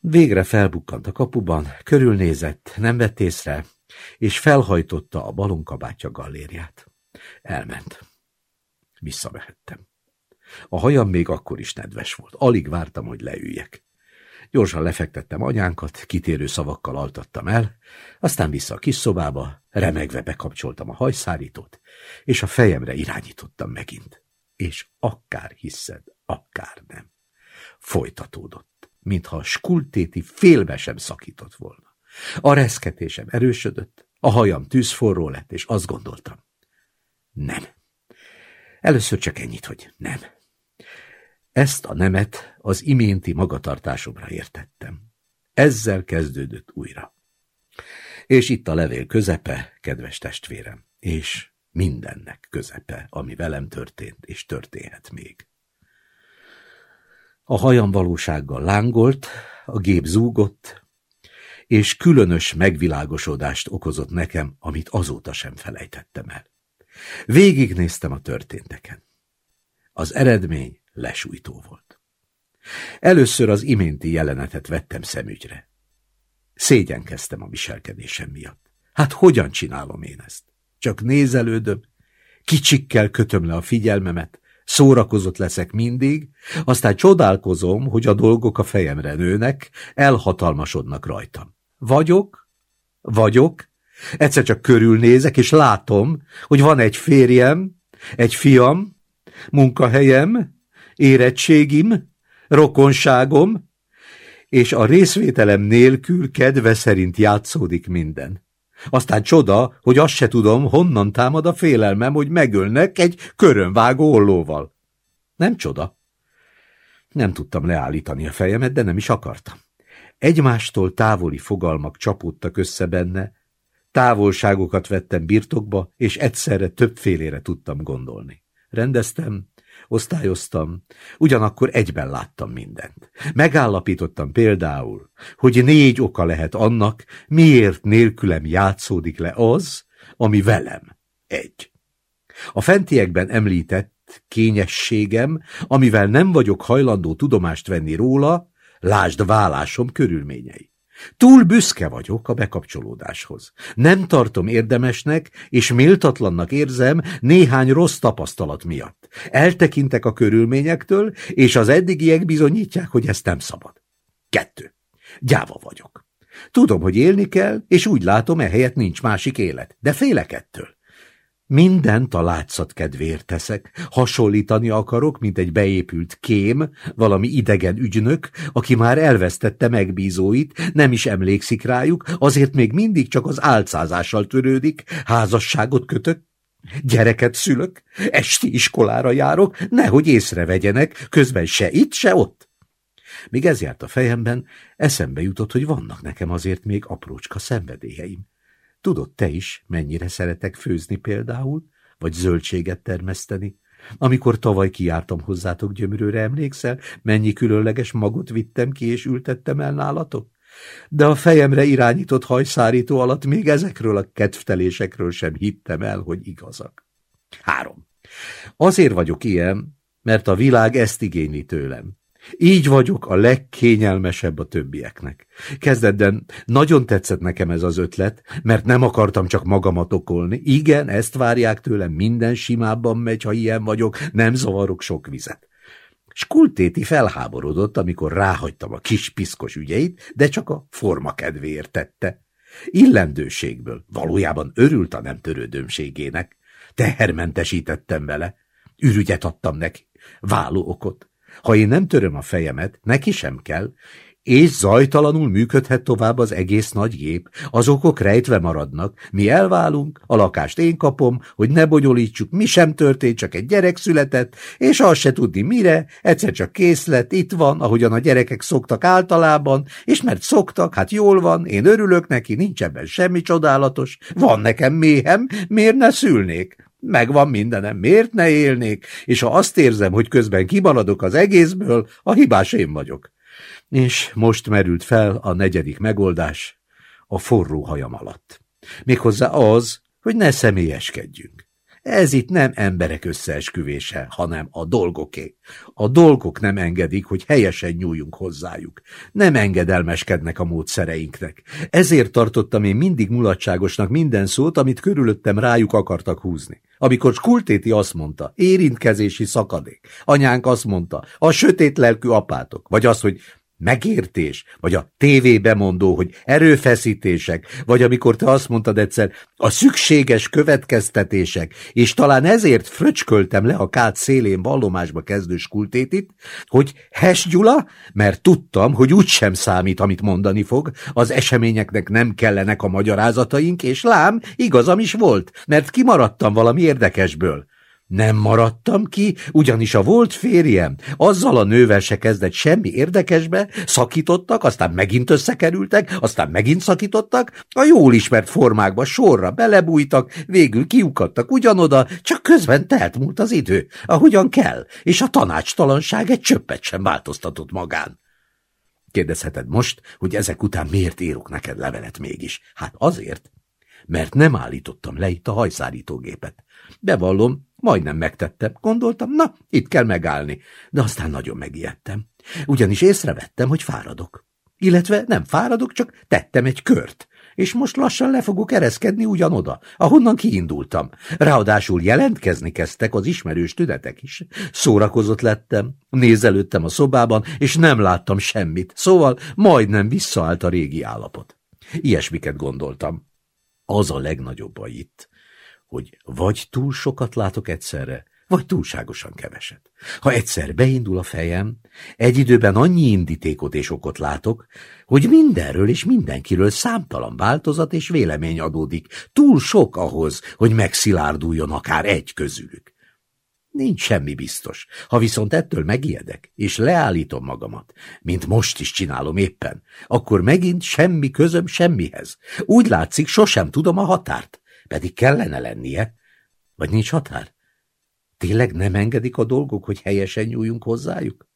Végre felbukkant a kapuban, körülnézett, nem vett észre, és felhajtotta a balonkabátja gallériát. Elment. Visszavehettem. A hajam még akkor is nedves volt. Alig vártam, hogy leüljek. Gyorsan lefektettem anyánkat, kitérő szavakkal altattam el, aztán vissza a kis szobába, remegve bekapcsoltam a hajszárítót, és a fejemre irányítottam megint. És akár hiszed, akár nem. Folytatódott, mintha a skultéti félbe sem szakított volna. A reszketésem erősödött, a hajam tűzforró lett, és azt gondoltam. Nem. Először csak ennyit, hogy nem. Ezt a nemet az iménti magatartásomra értettem. Ezzel kezdődött újra. És itt a levél közepe, kedves testvérem, és mindennek közepe, ami velem történt és történhet még. A hajam valósággal lángolt, a gép zúgott, és különös megvilágosodást okozott nekem, amit azóta sem felejtettem el. Végignéztem a történteken. Az eredmény lesújtó volt. Először az iménti jelenetet vettem szemügyre. Szégyenkeztem a viselkedésem miatt. Hát hogyan csinálom én ezt? Csak nézelődöm, kicsikkel kötöm le a figyelmemet, szórakozott leszek mindig, aztán csodálkozom, hogy a dolgok a fejemre nőnek, elhatalmasodnak rajtam. Vagyok, vagyok, egyszer csak körülnézek, és látom, hogy van egy férjem, egy fiam, munkahelyem, érettségim, rokonságom, és a részvételem nélkül kedve szerint játszódik minden. Aztán csoda, hogy azt se tudom, honnan támad a félelmem, hogy megölnek egy körönvágó ollóval. Nem csoda. Nem tudtam leállítani a fejemet, de nem is akartam. Egymástól távoli fogalmak csapódtak össze benne, távolságokat vettem birtokba, és egyszerre többfélére tudtam gondolni. Rendeztem, osztályoztam, ugyanakkor egyben láttam mindent. Megállapítottam például, hogy négy oka lehet annak, miért nélkülem játszódik le az, ami velem. Egy. A fentiekben említett kényességem, amivel nem vagyok hajlandó tudomást venni róla, lásd vállásom körülményei. Túl büszke vagyok a bekapcsolódáshoz. Nem tartom érdemesnek, és méltatlannak érzem néhány rossz tapasztalat miatt. Eltekintek a körülményektől, és az eddigiek bizonyítják, hogy ezt nem szabad. Kettő. Gyáva vagyok. Tudom, hogy élni kell, és úgy látom, ehelyett nincs másik élet, de félek ettől. Mindent a látszat kedvéért teszek. Hasonlítani akarok, mint egy beépült kém, valami idegen ügynök, aki már elvesztette megbízóit, nem is emlékszik rájuk, azért még mindig csak az álcázással törődik, házasságot kötök, gyereket szülök, esti iskolára járok, nehogy észrevegyenek, közben se itt, se ott. Míg ez járt a fejemben, eszembe jutott, hogy vannak nekem azért még aprócska szenvedélyeim. Tudod te is, mennyire szeretek főzni például, vagy zöldséget termeszteni? Amikor tavaly kiártam hozzátok gyömrőre, emlékszel, mennyi különleges magot vittem ki és ültettem el nálatok? De a fejemre irányított hajszárító alatt még ezekről a kedvtelésekről sem hittem el, hogy igazak. Három. Azért vagyok ilyen, mert a világ ezt igényli tőlem. Így vagyok a legkényelmesebb a többieknek. Kezdetben nagyon tetszett nekem ez az ötlet, mert nem akartam csak magamat okolni. Igen, ezt várják tőlem, minden simábban megy, ha ilyen vagyok, nem zavarok sok vizet. Skultéti felháborodott, amikor ráhagytam a kis piszkos ügyeit, de csak a forma kedvéért tette. Illendőségből, valójában örült a nem törődömségének. Tehermentesítettem vele. Ürügyet adtam neki, váló okot. Ha én nem töröm a fejemet, neki sem kell, és zajtalanul működhet tovább az egész nagy gép. Az okok rejtve maradnak. Mi elválunk, a lakást én kapom, hogy ne bonyolítsuk, mi sem történt, csak egy gyerek született, és azt se tudni mire, egyszer csak kész lett, itt van, ahogyan a gyerekek szoktak általában, és mert szoktak, hát jól van, én örülök neki, nincs ebben semmi csodálatos, van nekem méhem, miért ne szülnék? Megvan mindenem, miért ne élnék, és ha azt érzem, hogy közben kimaradok az egészből, a hibás én vagyok. És most merült fel a negyedik megoldás, a forró hajam alatt. Méghozzá az, hogy ne személyeskedjünk. Ez itt nem emberek összeesküvése, hanem a dolgoké. A dolgok nem engedik, hogy helyesen nyúljunk hozzájuk. Nem engedelmeskednek a módszereinknek. Ezért tartottam én mindig mulatságosnak minden szót, amit körülöttem rájuk akartak húzni. Amikor Skultéti azt mondta, érintkezési szakadék, anyánk azt mondta, a sötét lelkű apátok, vagy az, hogy megértés, vagy a tévébe mondó, hogy erőfeszítések, vagy amikor te azt mondtad egyszer, a szükséges következtetések, és talán ezért fröcsköltem le a kád szélén vallomásba kezdő skultétit, hogy Hes Gyula, mert tudtam, hogy úgysem számít, amit mondani fog, az eseményeknek nem kellenek a magyarázataink, és lám, igazam is volt, mert kimaradtam valami érdekesből. Nem maradtam ki, ugyanis a volt férjem azzal a nővel se kezdett semmi érdekesbe, szakítottak, aztán megint összekerültek, aztán megint szakítottak, a jól ismert formákba sorra belebújtak, végül kiukadtak ugyanoda, csak közben telt múlt az idő, ahogyan kell, és a tanácstalanság egy csöppet sem változtatott magán. Kérdezheted most, hogy ezek után miért írok neked levelet mégis? Hát azért, mert nem állítottam le itt a hajszárítógépet. Bevallom, Majdnem megtettem. Gondoltam, na, itt kell megállni. De aztán nagyon megijedtem. Ugyanis észrevettem, hogy fáradok. Illetve nem fáradok, csak tettem egy kört. És most lassan le fogok ereszkedni ugyanoda, ahonnan kiindultam. Ráadásul jelentkezni kezdtek az ismerős tünetek is. Szórakozott lettem, nézelődtem a szobában, és nem láttam semmit, szóval majdnem visszaállt a régi állapot. Ilyesmiket gondoltam. Az a legnagyobb baj itt, hogy vagy túl sokat látok egyszerre, vagy túlságosan keveset. Ha egyszer beindul a fejem, egy időben annyi indítékot és okot látok, hogy mindenről és mindenkiről számtalan változat és vélemény adódik, túl sok ahhoz, hogy megszilárduljon akár egy közülük. Nincs semmi biztos. Ha viszont ettől megijedek, és leállítom magamat, mint most is csinálom éppen, akkor megint semmi közöm semmihez. Úgy látszik, sosem tudom a határt. Pedig kellene lennie. Vagy nincs határ? Tényleg nem engedik a dolgok, hogy helyesen nyúljunk hozzájuk?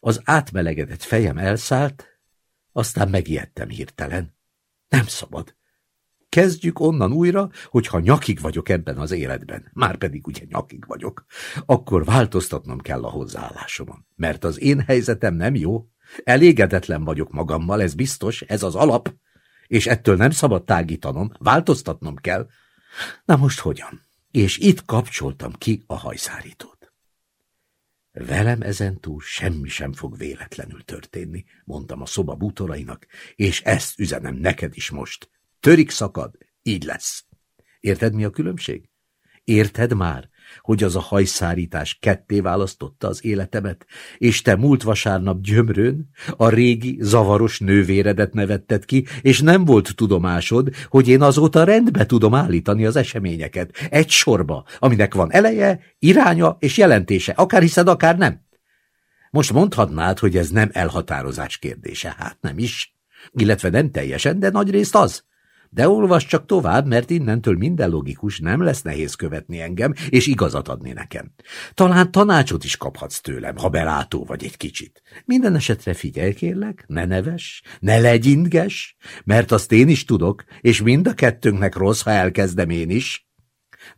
Az átmelegedett fejem elszállt, aztán megijedtem hirtelen. Nem szabad. Kezdjük onnan újra, hogyha nyakig vagyok ebben az életben, már pedig ugye nyakig vagyok, akkor változtatnom kell a hozzáállásomon, mert az én helyzetem nem jó. Elégedetlen vagyok magammal, ez biztos, ez az alap, és ettől nem szabad tágítanom, változtatnom kell. Na most hogyan? És itt kapcsoltam ki a hajszárítót. Velem ezentúl semmi sem fog véletlenül történni, mondtam a szoba bútorainak, és ezt üzenem neked is most. Törik szakad, így lesz. Érted, mi a különbség? Érted már, hogy az a hajszárítás ketté választotta az életemet, és te múlt vasárnap gyömrön a régi, zavaros nővéredet nevetted ki, és nem volt tudomásod, hogy én azóta rendbe tudom állítani az eseményeket, egy sorba, aminek van eleje, iránya és jelentése, akár hiszed, akár nem. Most mondhatnád, hogy ez nem elhatározás kérdése, hát nem is, illetve nem teljesen, de nagyrészt az. De olvas csak tovább, mert innentől minden logikus, nem lesz nehéz követni engem, és igazat adni nekem. Talán tanácsot is kaphatsz tőlem, ha belátó vagy egy kicsit. Minden esetre figyelj kérlek, ne neves, ne legyintges, mert azt én is tudok, és mind a kettőnknek rossz, ha elkezdem én is.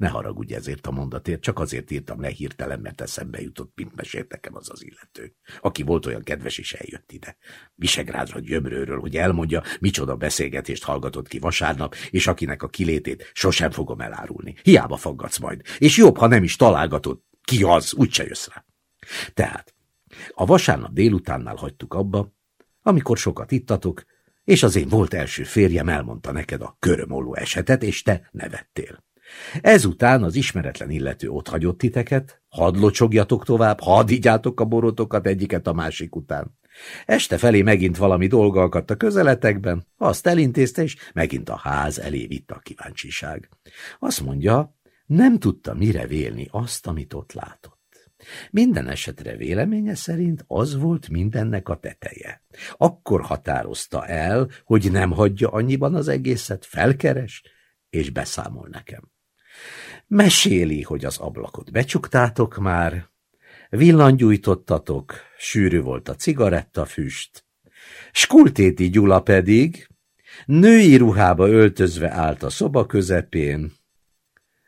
Ne haragudj ezért a mondatért, csak azért írtam le hirtelen, mert eszembe jutott, mint mesélt nekem az az illető, aki volt olyan kedves és eljött ide. Visegrádra gyömrőről, hogy elmondja, micsoda beszélgetést hallgatott ki vasárnap, és akinek a kilétét sosem fogom elárulni. Hiába faggatsz majd, és jobb, ha nem is találgatod. Ki az, úgyse jössz rá. Tehát, a vasárnap délutánnál hagytuk abba, amikor sokat ittatok, és az én volt első férjem elmondta neked a körömoló esetet, és te nevettél. Ezután az ismeretlen illető ott hagyott titeket, hadd locsogjatok tovább, hadd a borotokat egyiket a másik után. Este felé megint valami dolga akadt a közeletekben, azt elintézte, és megint a ház elé vitte a kíváncsiság. Azt mondja, nem tudta mire vélni azt, amit ott látott. Minden esetre véleménye szerint az volt mindennek a teteje. Akkor határozta el, hogy nem hagyja annyiban az egészet, felkeres, és beszámol nekem. Meséli, hogy az ablakot becsuktátok már, villangyújtottatok, sűrű volt a cigarettafüst, Skultéti Gyula pedig női ruhába öltözve állt a szoba közepén,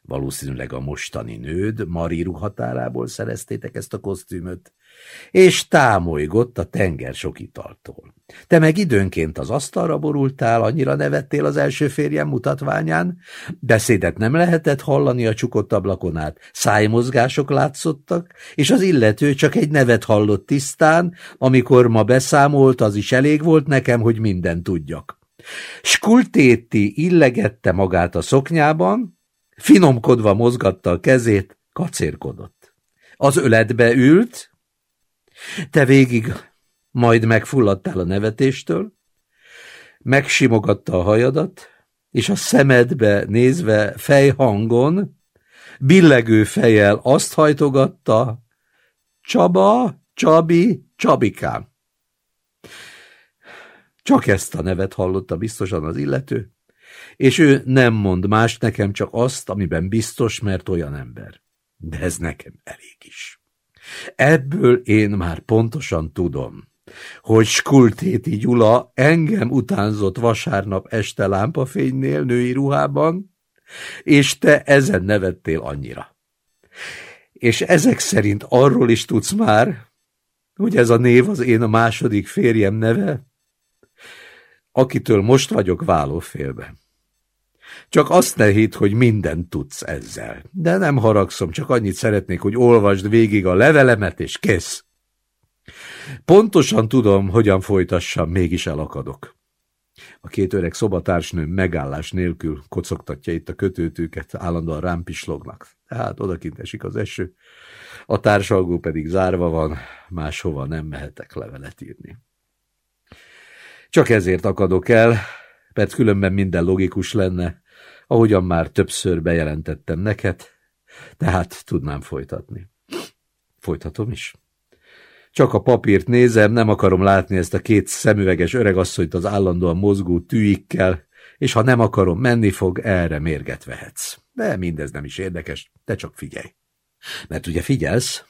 valószínűleg a mostani nőd, Mari ruhatárából szereztétek ezt a kosztümöt, és támolygott a tenger sok italtól. Te meg időnként az asztalra borultál, annyira nevettél az első férjem mutatványán, beszédet nem lehetett hallani a csukott ablakon át, szájmozgások látszottak, és az illető csak egy nevet hallott tisztán, amikor ma beszámolt, az is elég volt nekem, hogy minden tudjak. Skultéti illegette magát a szoknyában, finomkodva mozgatta a kezét, kacérkodott. Az öletbe ült, te végig majd megfulladtál a nevetéstől, megsimogatta a hajadat, és a szemedbe nézve fejhangon, billegő fejjel azt hajtogatta, Csaba, Csabi, Csabikám. Csak ezt a nevet hallotta biztosan az illető, és ő nem mond más nekem csak azt, amiben biztos, mert olyan ember. De ez nekem elég is. Ebből én már pontosan tudom, hogy Skultéti Gyula engem utánzott vasárnap este lámpafénynél női ruhában, és te ezen nevettél annyira. És ezek szerint arról is tudsz már, hogy ez a név az én a második férjem neve, akitől most vagyok vállófélbe. Csak azt ne hidd, hogy mindent tudsz ezzel. De nem haragszom, csak annyit szeretnék, hogy olvasd végig a levelemet, és kész. Pontosan tudom, hogyan folytassam, mégis elakadok. A két öreg szobatársnő megállás nélkül kocogtatja itt a kötőtűket, állandóan rám pislognak. Tehát odakint esik az eső, a társalgó pedig zárva van, máshova nem mehetek levelet írni. Csak ezért akadok el, mert különben minden logikus lenne, ahogyan már többször bejelentettem neked, tehát tudnám folytatni. Folytatom is. Csak a papírt nézem, nem akarom látni ezt a két szemüveges öregasszonyt az állandóan mozgó tűikkel, és ha nem akarom, menni fog, erre mérget vehetsz. De mindez nem is érdekes, te csak figyelj. Mert ugye figyelsz,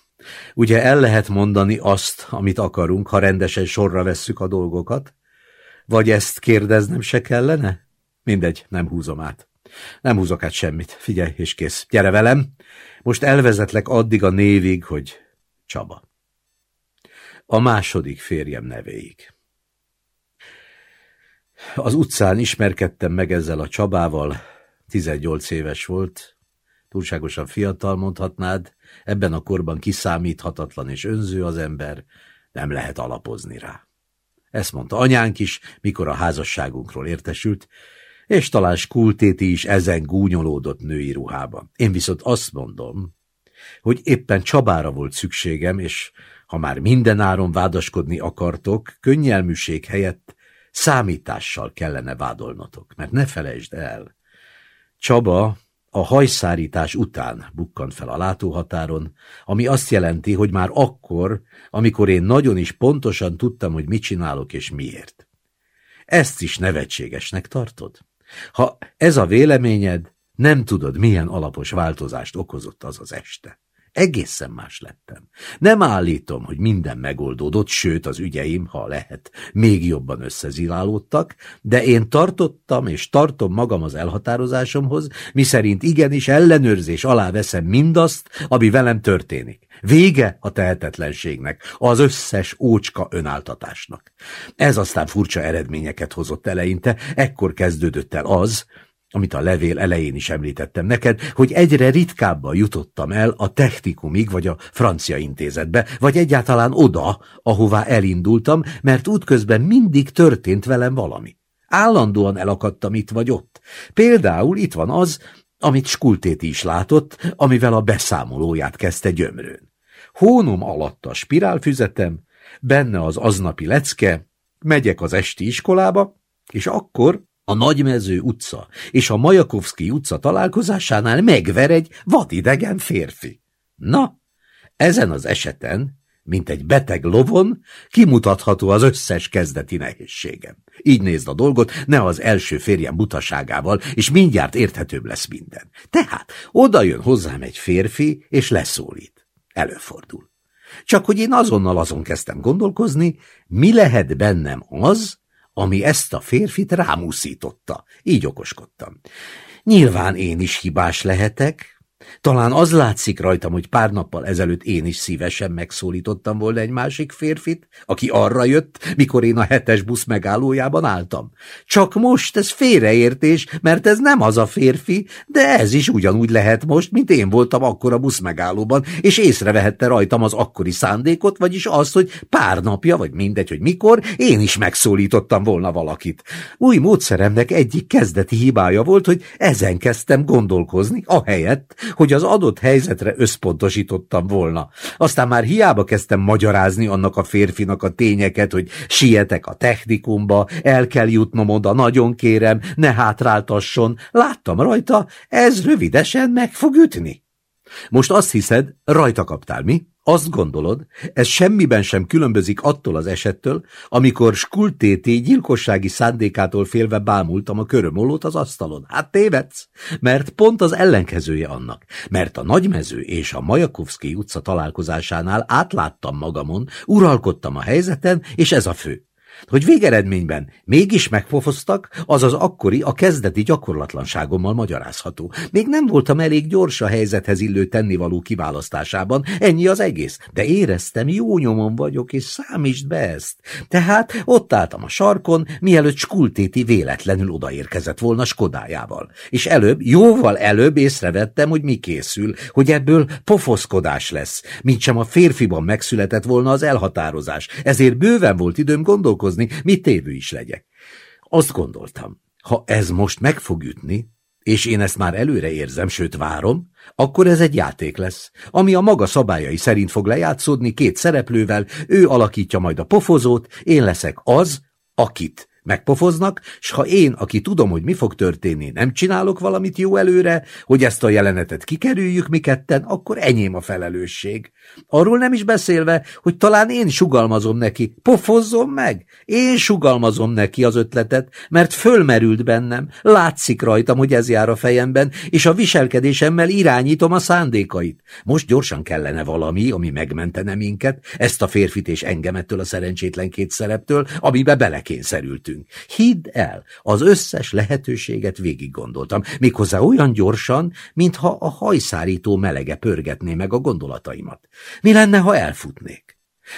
ugye el lehet mondani azt, amit akarunk, ha rendesen sorra vesszük a dolgokat, vagy ezt kérdeznem se kellene? Mindegy, nem húzom át. Nem húzok át semmit. Figyelj, és kész. Gyere velem. Most elvezetlek addig a névig, hogy Csaba. A második férjem nevéig. Az utcán ismerkedtem meg ezzel a Csabával. 18 éves volt. Túlságosan fiatal mondhatnád. Ebben a korban kiszámíthatatlan és önző az ember. Nem lehet alapozni rá. Ezt mondta anyánk is, mikor a házasságunkról értesült, és talán Skultéti is ezen gúnyolódott női ruhában. Én viszont azt mondom, hogy éppen Csabára volt szükségem, és ha már mindenáron vádaskodni akartok, könnyelműség helyett számítással kellene vádolnotok, mert ne felejtsd el. Csaba a hajszárítás után bukkant fel a látóhatáron, ami azt jelenti, hogy már akkor, amikor én nagyon is pontosan tudtam, hogy mit csinálok és miért. Ezt is nevetségesnek tartod? Ha ez a véleményed, nem tudod, milyen alapos változást okozott az az este. Egészen más lettem. Nem állítom, hogy minden megoldódott, sőt az ügyeim, ha lehet, még jobban összezilálódtak, de én tartottam és tartom magam az elhatározásomhoz, miszerint igenis ellenőrzés alá veszem mindazt, ami velem történik. Vége a tehetetlenségnek, az összes ócska önáltatásnak. Ez aztán furcsa eredményeket hozott eleinte, ekkor kezdődött el az, amit a levél elején is említettem neked, hogy egyre ritkábban jutottam el a technikumig vagy a francia intézetbe, vagy egyáltalán oda, ahová elindultam, mert útközben mindig történt velem valami. Állandóan elakadtam itt vagy ott. Például itt van az, amit Skultéti is látott, amivel a beszámolóját kezdte gyömrőn. Hónom alatt a spirálfüzetem, benne az aznapi lecke, megyek az esti iskolába, és akkor a Nagymező utca és a Majakovszki utca találkozásánál megver egy vadidegen férfi. Na, ezen az eseten, mint egy beteg lovon, kimutatható az összes kezdeti nehézségem. Így nézd a dolgot, ne az első férjem butaságával, és mindjárt érthetőbb lesz minden. Tehát oda jön hozzám egy férfi, és leszólít. Előfordul. Csak hogy én azonnal azon kezdtem gondolkozni, mi lehet bennem az, ami ezt a férfit rámuszította. Így okoskodtam. Nyilván én is hibás lehetek, talán az látszik rajtam, hogy pár nappal ezelőtt én is szívesen megszólítottam volna egy másik férfit, aki arra jött, mikor én a hetes busz megállójában álltam. Csak most ez félreértés, mert ez nem az a férfi, de ez is ugyanúgy lehet most, mint én voltam akkor a busz megállóban, és észrevehette rajtam az akkori szándékot, vagyis azt, hogy pár napja, vagy mindegy, hogy mikor, én is megszólítottam volna valakit. Új módszeremnek egyik kezdeti hibája volt, hogy ezen kezdtem gondolkozni, ahelyett, hogy az adott helyzetre összpontosítottam volna. Aztán már hiába kezdtem magyarázni annak a férfinak a tényeket, hogy sietek a technikumba, el kell jutnom oda, nagyon kérem, ne hátráltasson. Láttam rajta, ez rövidesen meg fog ütni. Most azt hiszed, rajta kaptál, mi? Azt gondolod, ez semmiben sem különbözik attól az esettől, amikor Skultéti gyilkossági szándékától félve bámultam a körömolót az asztalon. Hát tévedsz, mert pont az ellenkezője annak. Mert a Nagymező és a Majakovszki utca találkozásánál átláttam magamon, uralkodtam a helyzeten, és ez a fő. Hogy végeredményben mégis megpofoztak, az akkori, a kezdeti gyakorlatlanságommal magyarázható. Még nem voltam elég gyors a helyzethez illő tennivaló kiválasztásában, ennyi az egész, de éreztem, jó nyomon vagyok, és számítsd be ezt. Tehát ott álltam a sarkon, mielőtt Skultéti véletlenül odaérkezett volna Skodájával. És előbb, jóval előbb észrevettem, hogy mi készül, hogy ebből pofoszkodás lesz, mint a férfiban megszületett volna az elhatározás. Ezért bőven volt időm gondolkozni, gondolkozni, mit tévő is legyek. Azt gondoltam, ha ez most meg fog ütni, és én ezt már előre érzem, sőt várom, akkor ez egy játék lesz, ami a maga szabályai szerint fog lejátszódni két szereplővel, ő alakítja majd a pofozót, én leszek az, akit Megpofoznak, s ha én, aki tudom, hogy mi fog történni, nem csinálok valamit jó előre, hogy ezt a jelenetet kikerüljük mi ketten, akkor enyém a felelősség. Arról nem is beszélve, hogy talán én sugalmazom neki. Pofozzon meg! Én sugalmazom neki az ötletet, mert fölmerült bennem, látszik rajtam, hogy ez jár a fejemben, és a viselkedésemmel irányítom a szándékait. Most gyorsan kellene valami, ami megmentene minket, ezt a férfit és engemettől a szerencsétlen két szereptől, amibe belekényszerültünk lehetünk. Hidd el, az összes lehetőséget végig gondoltam, méghozzá olyan gyorsan, mintha a hajszárító melege pörgetné meg a gondolataimat. Mi lenne, ha elfutnék?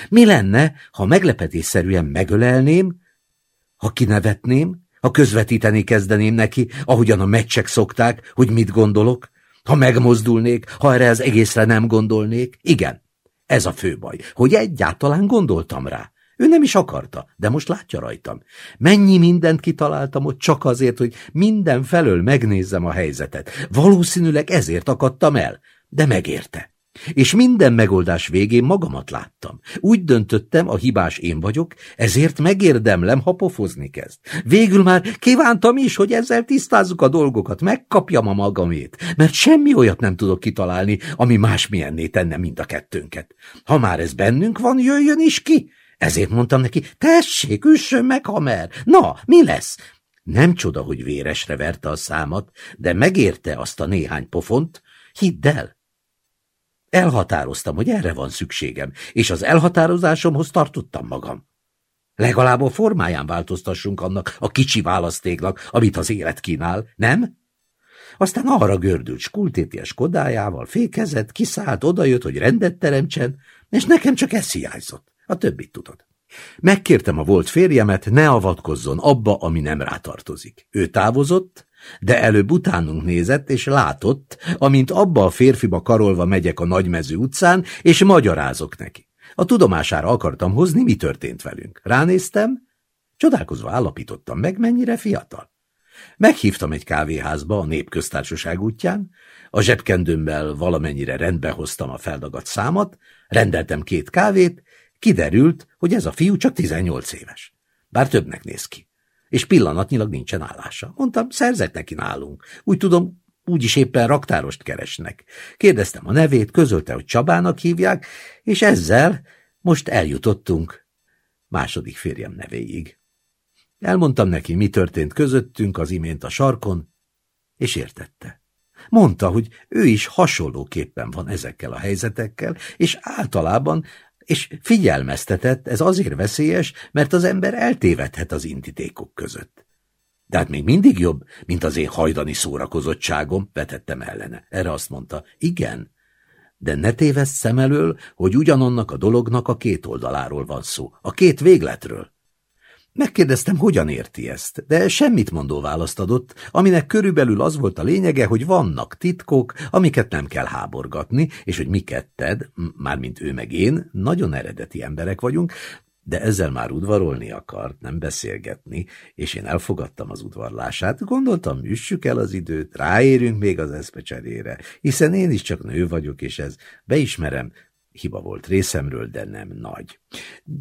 Mi lenne, ha meglepetésszerűen megölelném, ha kinevetném, ha közvetíteni kezdeném neki, ahogyan a meccsek szokták, hogy mit gondolok, ha megmozdulnék, ha erre az egészre nem gondolnék? Igen, ez a fő baj, hogy egyáltalán gondoltam rá. Ő nem is akarta, de most látja rajtam. Mennyi mindent kitaláltam ott csak azért, hogy minden felől megnézzem a helyzetet. Valószínűleg ezért akadtam el, de megérte. És minden megoldás végén magamat láttam. Úgy döntöttem, a hibás én vagyok, ezért megérdemlem, ha pofozni kezd. Végül már kívántam is, hogy ezzel tisztázzuk a dolgokat, megkapjam a magamét, mert semmi olyat nem tudok kitalálni, ami másmilyenné tenne mind a kettőnket. Ha már ez bennünk van, jöjjön is ki! Ezért mondtam neki, tessék, üssön meg, hamer. Na, mi lesz? Nem csoda, hogy véresre verte a számat, de megérte azt a néhány pofont, hidd el. Elhatároztam, hogy erre van szükségem, és az elhatározásomhoz tartottam magam. Legalább a formáján változtassunk annak a kicsi választéknak, amit az élet kínál, nem? Aztán arra gördült skultéties kodájával, fékezett, kiszállt, odajött, hogy rendet teremtsen, és nekem csak ez hiányzott. A többit tudod. Megkértem a volt férjemet, ne avatkozzon abba, ami nem rátartozik. Ő távozott, de előbb utánunk nézett, és látott, amint abba a férfiba karolva megyek a nagymező utcán, és magyarázok neki. A tudomására akartam hozni, mi történt velünk. Ránéztem, csodálkozva állapítottam meg, mennyire fiatal. Meghívtam egy kávéházba a népköztársaság útján, a zsebkendőmmel valamennyire rendbe hoztam a feldagadt számat, rendeltem két kávét, Kiderült, hogy ez a fiú csak 18 éves. Bár többnek néz ki. És pillanatnyilag nincsen állása. Mondtam, szerzek neki nálunk. Úgy tudom, úgyis éppen raktárost keresnek. Kérdeztem a nevét, közölte, hogy Csabának hívják, és ezzel most eljutottunk második férjem nevéig. Elmondtam neki, mi történt közöttünk az imént a sarkon, és értette. Mondta, hogy ő is hasonlóképpen van ezekkel a helyzetekkel, és általában és figyelmeztetett, ez azért veszélyes, mert az ember eltévedhet az intitékok között. Tehát még mindig jobb, mint az én hajdani szórakozottságom, vetettem ellene. Erre azt mondta, igen, de ne téveszt szem elől, hogy ugyanannak a dolognak a két oldaláról van szó, a két végletről. Megkérdeztem, hogyan érti ezt, de semmit mondó választ adott, aminek körülbelül az volt a lényege, hogy vannak titkok, amiket nem kell háborgatni, és hogy mi ketted, mármint ő meg én, nagyon eredeti emberek vagyunk, de ezzel már udvarolni akart, nem beszélgetni, és én elfogadtam az udvarlását. Gondoltam, üssük el az időt, ráérünk még az eszpecserére, hiszen én is csak nő vagyok, és ez, beismerem, hiba volt részemről, de nem nagy.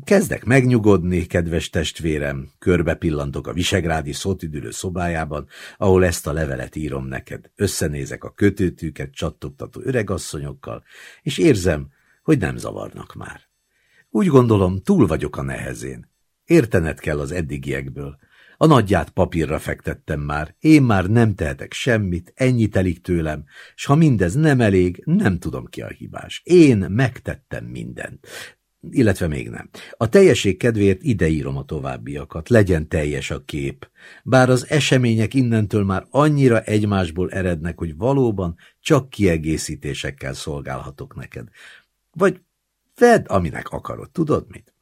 Kezdek megnyugodni, kedves testvérem, körbe pillantok a visegrádi szótüdülő szobájában, ahol ezt a levelet írom neked. Összenézek a kötőtűket csattogtató öregasszonyokkal, és érzem, hogy nem zavarnak már. Úgy gondolom, túl vagyok a nehezén. Értened kell az eddigiekből. A nagyját papírra fektettem már, én már nem tehetek semmit, ennyi telik tőlem, s ha mindez nem elég, nem tudom ki a hibás. Én megtettem mindent. Illetve még nem. A teljesség kedvéért ideírom a továbbiakat, legyen teljes a kép. Bár az események innentől már annyira egymásból erednek, hogy valóban csak kiegészítésekkel szolgálhatok neked. Vagy vedd, aminek akarod, tudod mit?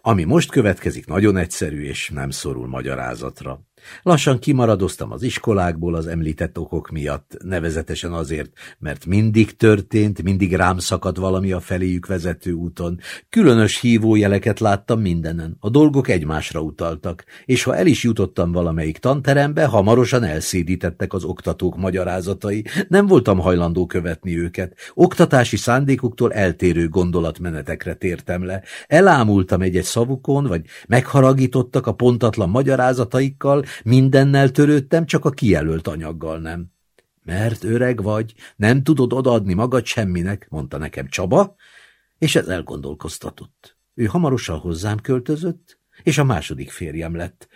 Ami most következik, nagyon egyszerű és nem szorul magyarázatra. Lassan kimaradoztam az iskolákból az említett okok miatt, nevezetesen azért, mert mindig történt, mindig rám szakadt valami a feléjük vezető úton. Különös hívójeleket láttam mindenen, a dolgok egymásra utaltak, és ha el is jutottam valamelyik tanterembe, hamarosan elszédítettek az oktatók magyarázatai, nem voltam hajlandó követni őket. Oktatási szándékuktól eltérő gondolatmenetekre tértem le. Elámultam egy-egy szavukon, vagy megharagítottak a pontatlan magyarázataikkal, Mindennel törődtem, csak a kijelölt anyaggal nem. Mert öreg vagy, nem tudod odaadni magad semminek, mondta nekem Csaba, és ez elgondolkoztatott. Ő hamarosan hozzám költözött, és a második férjem lett.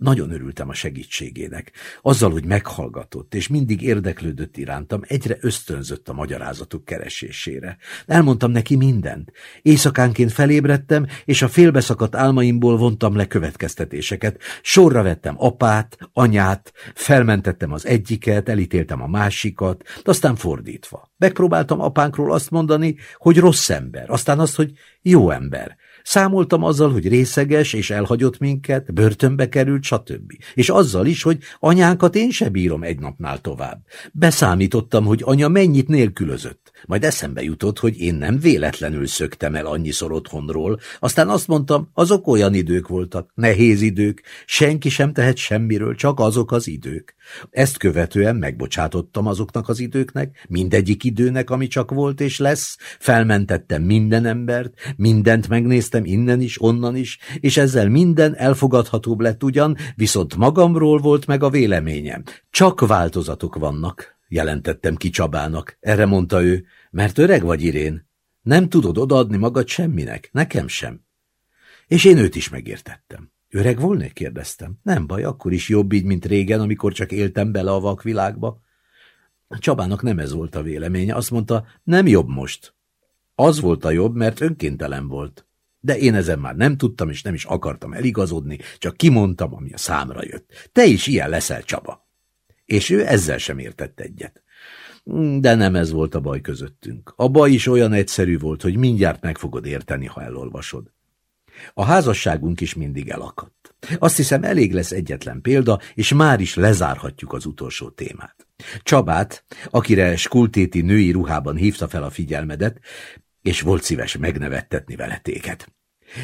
Nagyon örültem a segítségének. Azzal, hogy meghallgatott, és mindig érdeklődött irántam, egyre ösztönzött a magyarázatok keresésére. Elmondtam neki mindent. Éjszakánként felébredtem, és a félbeszakadt álmaimból vontam le következtetéseket. Sorra vettem apát, anyát, felmentettem az egyiket, elítéltem a másikat, aztán fordítva. Megpróbáltam apánkról azt mondani, hogy rossz ember, aztán azt, hogy jó ember. Számoltam azzal, hogy részeges és elhagyott minket, börtönbe került, stb. És azzal is, hogy anyánkat én se bírom egy napnál tovább. Beszámítottam, hogy anya mennyit nélkülözött. Majd eszembe jutott, hogy én nem véletlenül szöktem el annyiszor otthonról. Aztán azt mondtam, azok olyan idők voltak, nehéz idők, senki sem tehet semmiről, csak azok az idők. Ezt követően megbocsátottam azoknak az időknek, mindegyik időnek, ami csak volt és lesz, felmentettem minden embert, mindent megnéztem innen is, onnan is, és ezzel minden elfogadhatóbb lett ugyan, viszont magamról volt meg a véleményem. Csak változatok vannak, jelentettem ki Csabának. Erre mondta ő, mert öreg vagy, Irén. Nem tudod odaadni magad semminek, nekem sem. És én őt is megértettem. Öreg volnék? kérdeztem. Nem baj, akkor is jobb így, mint régen, amikor csak éltem bele a vakvilágba. Csabának nem ez volt a véleménye. Azt mondta, nem jobb most. Az volt a jobb, mert önkéntelen volt. De én ezen már nem tudtam, és nem is akartam eligazodni, csak kimondtam, ami a számra jött. Te is ilyen leszel, Csaba. És ő ezzel sem értett egyet. De nem ez volt a baj közöttünk. A baj is olyan egyszerű volt, hogy mindjárt meg fogod érteni, ha elolvasod. A házasságunk is mindig elakadt. Azt hiszem elég lesz egyetlen példa, és már is lezárhatjuk az utolsó témát. Csabát, akire skultéti női ruhában hívta fel a figyelmedet, és volt szíves megnevettetni vele téged.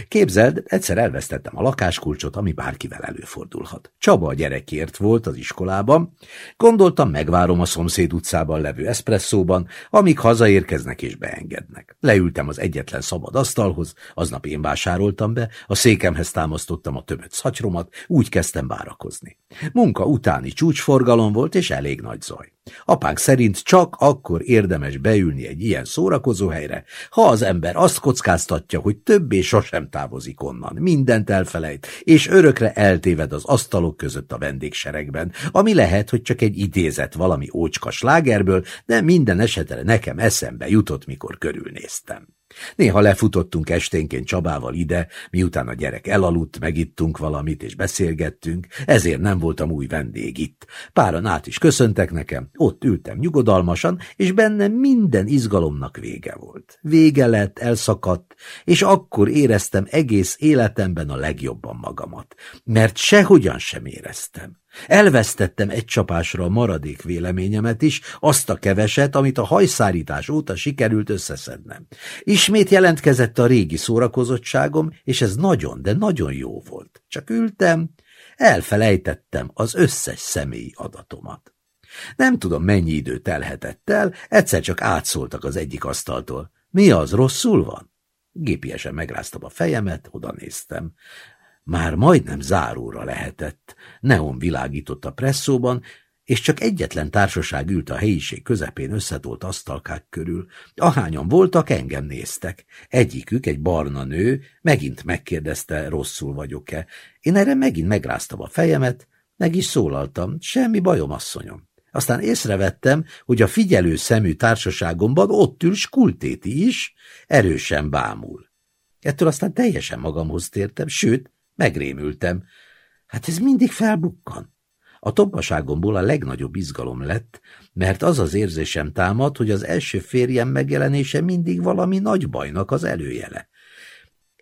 Képzeld, egyszer elvesztettem a lakáskulcsot, ami bárkivel előfordulhat. Csaba a gyerekért volt az iskolában. Gondoltam, megvárom a szomszéd utcában levő eszpresszóban, amíg hazaérkeznek és beengednek. Leültem az egyetlen szabad asztalhoz, aznap én vásároltam be, a székemhez támasztottam a többet szacsromat, úgy kezdtem várakozni. Munka utáni csúcsforgalom volt, és elég nagy zaj. Apánk szerint csak akkor érdemes beülni egy ilyen szórakozó helyre, ha az ember azt kockáztatja, hogy többé sosem távozik onnan, mindent elfelejt, és örökre eltéved az asztalok között a vendégseregben, ami lehet, hogy csak egy idézet valami ócska slágerből, de minden esetre nekem eszembe jutott, mikor körülnéztem. Néha lefutottunk esténként Csabával ide, miután a gyerek elaludt, megittunk valamit és beszélgettünk, ezért nem voltam új vendég itt. Páran át is köszöntek nekem, ott ültem nyugodalmasan, és bennem minden izgalomnak vége volt. Vége lett, elszakadt, és akkor éreztem egész életemben a legjobban magamat, mert sehogyan sem éreztem. Elvesztettem egy csapásra a maradék véleményemet is, azt a keveset, amit a hajszárítás óta sikerült összeszednem. Ismét jelentkezett a régi szórakozottságom, és ez nagyon, de nagyon jó volt. Csak ültem, elfelejtettem az összes személyi adatomat. Nem tudom, mennyi idő telhetett el, egyszer csak átszóltak az egyik asztaltól. Mi az, rosszul van? Gépiesen megráztam a fejemet, oda néztem. Már majdnem záróra lehetett. Neon világított a presszóban, és csak egyetlen társaság ült a helyiség közepén összetolt asztalkák körül. Ahányan voltak, engem néztek. Egyikük, egy barna nő, megint megkérdezte, rosszul vagyok-e. Én erre megint megráztam a fejemet, meg is szólaltam, semmi bajom, asszonyom. Aztán észrevettem, hogy a figyelő szemű társaságomban ott ül Skultéti is, erősen bámul. Ettől aztán teljesen magamhoz tértem, sőt, Megrémültem. Hát ez mindig felbukkan. A tobbaságomból a legnagyobb izgalom lett, mert az az érzésem támad, hogy az első férjem megjelenése mindig valami nagy bajnak az előjele.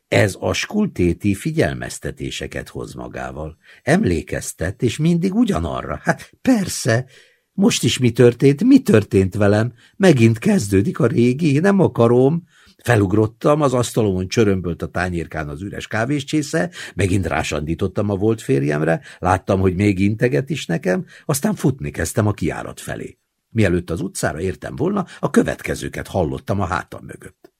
Ez a skultéti figyelmeztetéseket hoz magával. Emlékeztet, és mindig ugyanarra. Hát persze, most is mi történt, mi történt velem? Megint kezdődik a régi, nem akarom. Felugrottam, az asztalomon csörömbölt a tányérkán az üres kávéscsésze, megint rásandítottam a volt férjemre, láttam, hogy még integet is nekem, aztán futni kezdtem a kiárat felé. Mielőtt az utcára értem volna, a következőket hallottam a hátam mögött.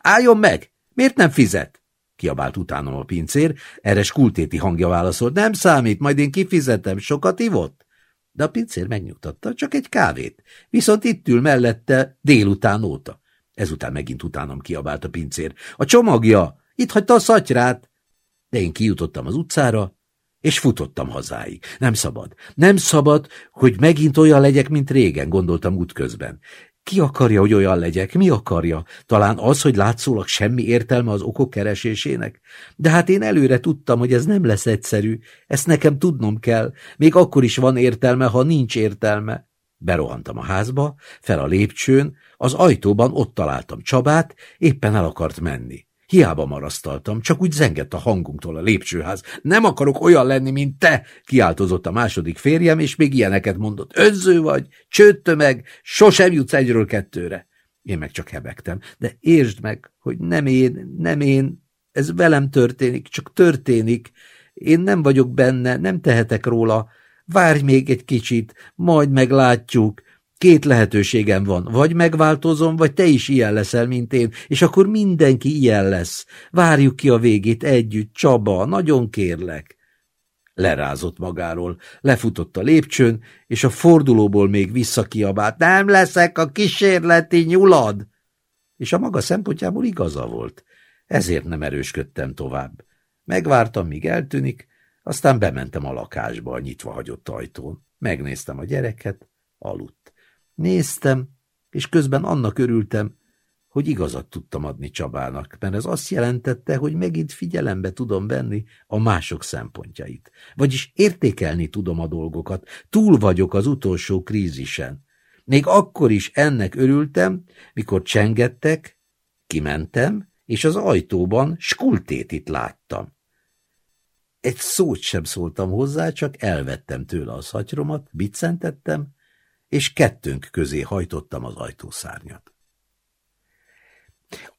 Álljon meg! Miért nem fizet? kiabált utánom a pincér, erre skultéti hangja válaszolt, nem számít, majd én kifizetem, sokat ivott? De a pincér megnyugtatta, csak egy kávét, viszont itt ül mellette délután óta. Ezután megint utánam kiabált a pincér. A csomagja! Itt hagyta a szatyrát! De én kijutottam az utcára, és futottam hazáig. Nem szabad, nem szabad, hogy megint olyan legyek, mint régen, gondoltam útközben. Ki akarja, hogy olyan legyek? Mi akarja? Talán az, hogy látszólag semmi értelme az okok keresésének? De hát én előre tudtam, hogy ez nem lesz egyszerű. Ezt nekem tudnom kell. Még akkor is van értelme, ha nincs értelme. Berohantam a házba, fel a lépcsőn, az ajtóban ott találtam Csabát, éppen el akart menni. Hiába marasztaltam, csak úgy zengett a hangunktól a lépcsőház. Nem akarok olyan lenni, mint te, kiáltozott a második férjem, és még ilyeneket mondott. Önző vagy, csőttömeg, sosem jutsz egyről kettőre. Én meg csak hebegtem. De értsd meg, hogy nem én, nem én, ez velem történik, csak történik. Én nem vagyok benne, nem tehetek róla. Várj még egy kicsit, majd meglátjuk. Két lehetőségem van, vagy megváltozom, vagy te is ilyen leszel, mint én, és akkor mindenki ilyen lesz. Várjuk ki a végét együtt, Csaba, nagyon kérlek. Lerázott magáról, lefutott a lépcsőn, és a fordulóból még visszakiabált. Nem leszek a kísérleti nyulad! És a maga szempontjából igaza volt. Ezért nem erősködtem tovább. Megvártam, míg eltűnik, aztán bementem a lakásba a nyitva hagyott ajtón. Megnéztem a gyereket, aludt. Néztem, és közben annak örültem, hogy igazat tudtam adni Csabának, mert ez azt jelentette, hogy megint figyelembe tudom venni a mások szempontjait. Vagyis értékelni tudom a dolgokat, túl vagyok az utolsó krízisen. Még akkor is ennek örültem, mikor csengettek, kimentem, és az ajtóban skultétit láttam. Egy szót sem szóltam hozzá, csak elvettem tőle a szatyromat, biccentettem, és kettőnk közé hajtottam az ajtószárnyat.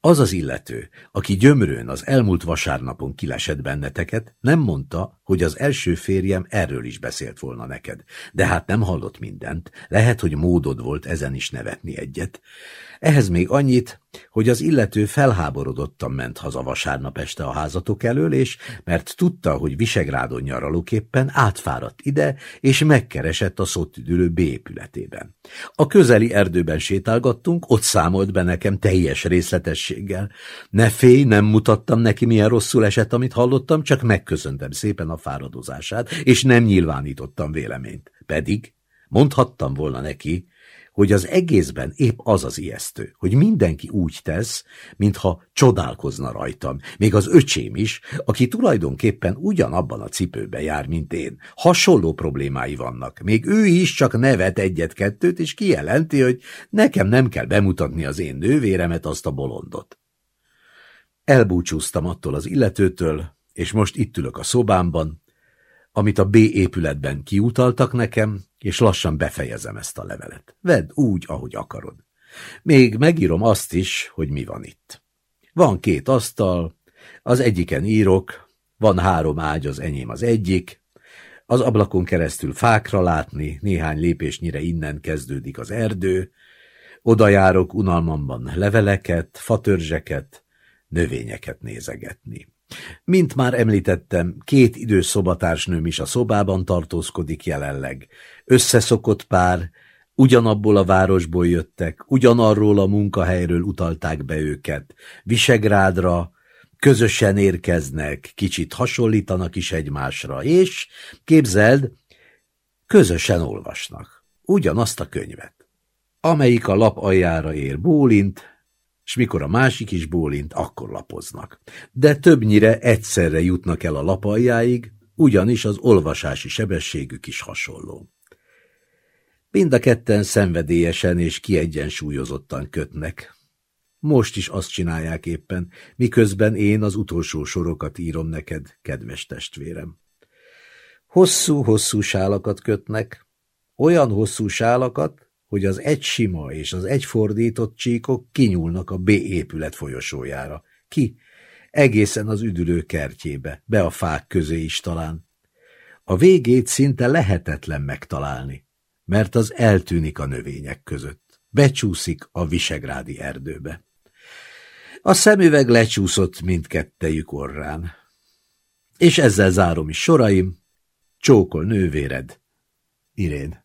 Az az illető, aki gyömrőn az elmúlt vasárnapon kilesett benneteket, nem mondta, hogy az első férjem erről is beszélt volna neked. De hát nem hallott mindent, lehet, hogy módod volt ezen is nevetni egyet. Ehhez még annyit, hogy az illető felháborodottan ment haza vasárnap este a házatok elől, és mert tudta, hogy Visegrádon nyaralóképpen átfáradt ide, és megkeresett a szottüdülő B épületében. A közeli erdőben sétálgattunk, ott számolt be nekem teljes részletességgel. Ne félj, nem mutattam neki, milyen rosszul esett, amit hallottam, csak megköszöntem szépen a fáradozását, és nem nyilvánítottam véleményt. Pedig mondhattam volna neki, hogy az egészben épp az az ijesztő, hogy mindenki úgy tesz, mintha csodálkozna rajtam, még az öcsém is, aki tulajdonképpen ugyanabban a cipőben jár, mint én. Hasonló problémái vannak, még ő is csak nevet egyet-kettőt, és kijelenti, hogy nekem nem kell bemutatni az én nővéremet, azt a bolondot. Elbúcsúztam attól az illetőtől, és most itt ülök a szobámban, amit a B épületben kiutaltak nekem, és lassan befejezem ezt a levelet. Vedd úgy, ahogy akarod. Még megírom azt is, hogy mi van itt. Van két asztal, az egyiken írok, van három ágy, az enyém az egyik, az ablakon keresztül fákra látni, néhány lépésnyire innen kezdődik az erdő, oda járok unalmamban leveleket, fatörzseket, növényeket nézegetni. Mint már említettem, két idős szobatársnőm is a szobában tartózkodik jelenleg. Összeszokott pár, ugyanabból a városból jöttek, ugyanarról a munkahelyről utalták be őket. Visegrádra, közösen érkeznek, kicsit hasonlítanak is egymásra, és, képzeld, közösen olvasnak. Ugyanazt a könyvet. Amelyik a lap aljára ér bólint, és mikor a másik is bólint, akkor lapoznak. De többnyire egyszerre jutnak el a lapaljáig, ugyanis az olvasási sebességük is hasonló. Mind a ketten szenvedélyesen és kiegyensúlyozottan kötnek. Most is azt csinálják éppen, miközben én az utolsó sorokat írom neked, kedves testvérem. Hosszú-hosszú sálakat kötnek, olyan hosszú sálakat, hogy az egy sima és az egy fordított csíkok kinyúlnak a B épület folyosójára. Ki? Egészen az üdülő kertjébe, be a fák közé is talán. A végét szinte lehetetlen megtalálni, mert az eltűnik a növények között. Becsúszik a visegrádi erdőbe. A szemüveg lecsúszott mindkettejük orrán. És ezzel zárom is soraim. Csókol nővéred, Irén.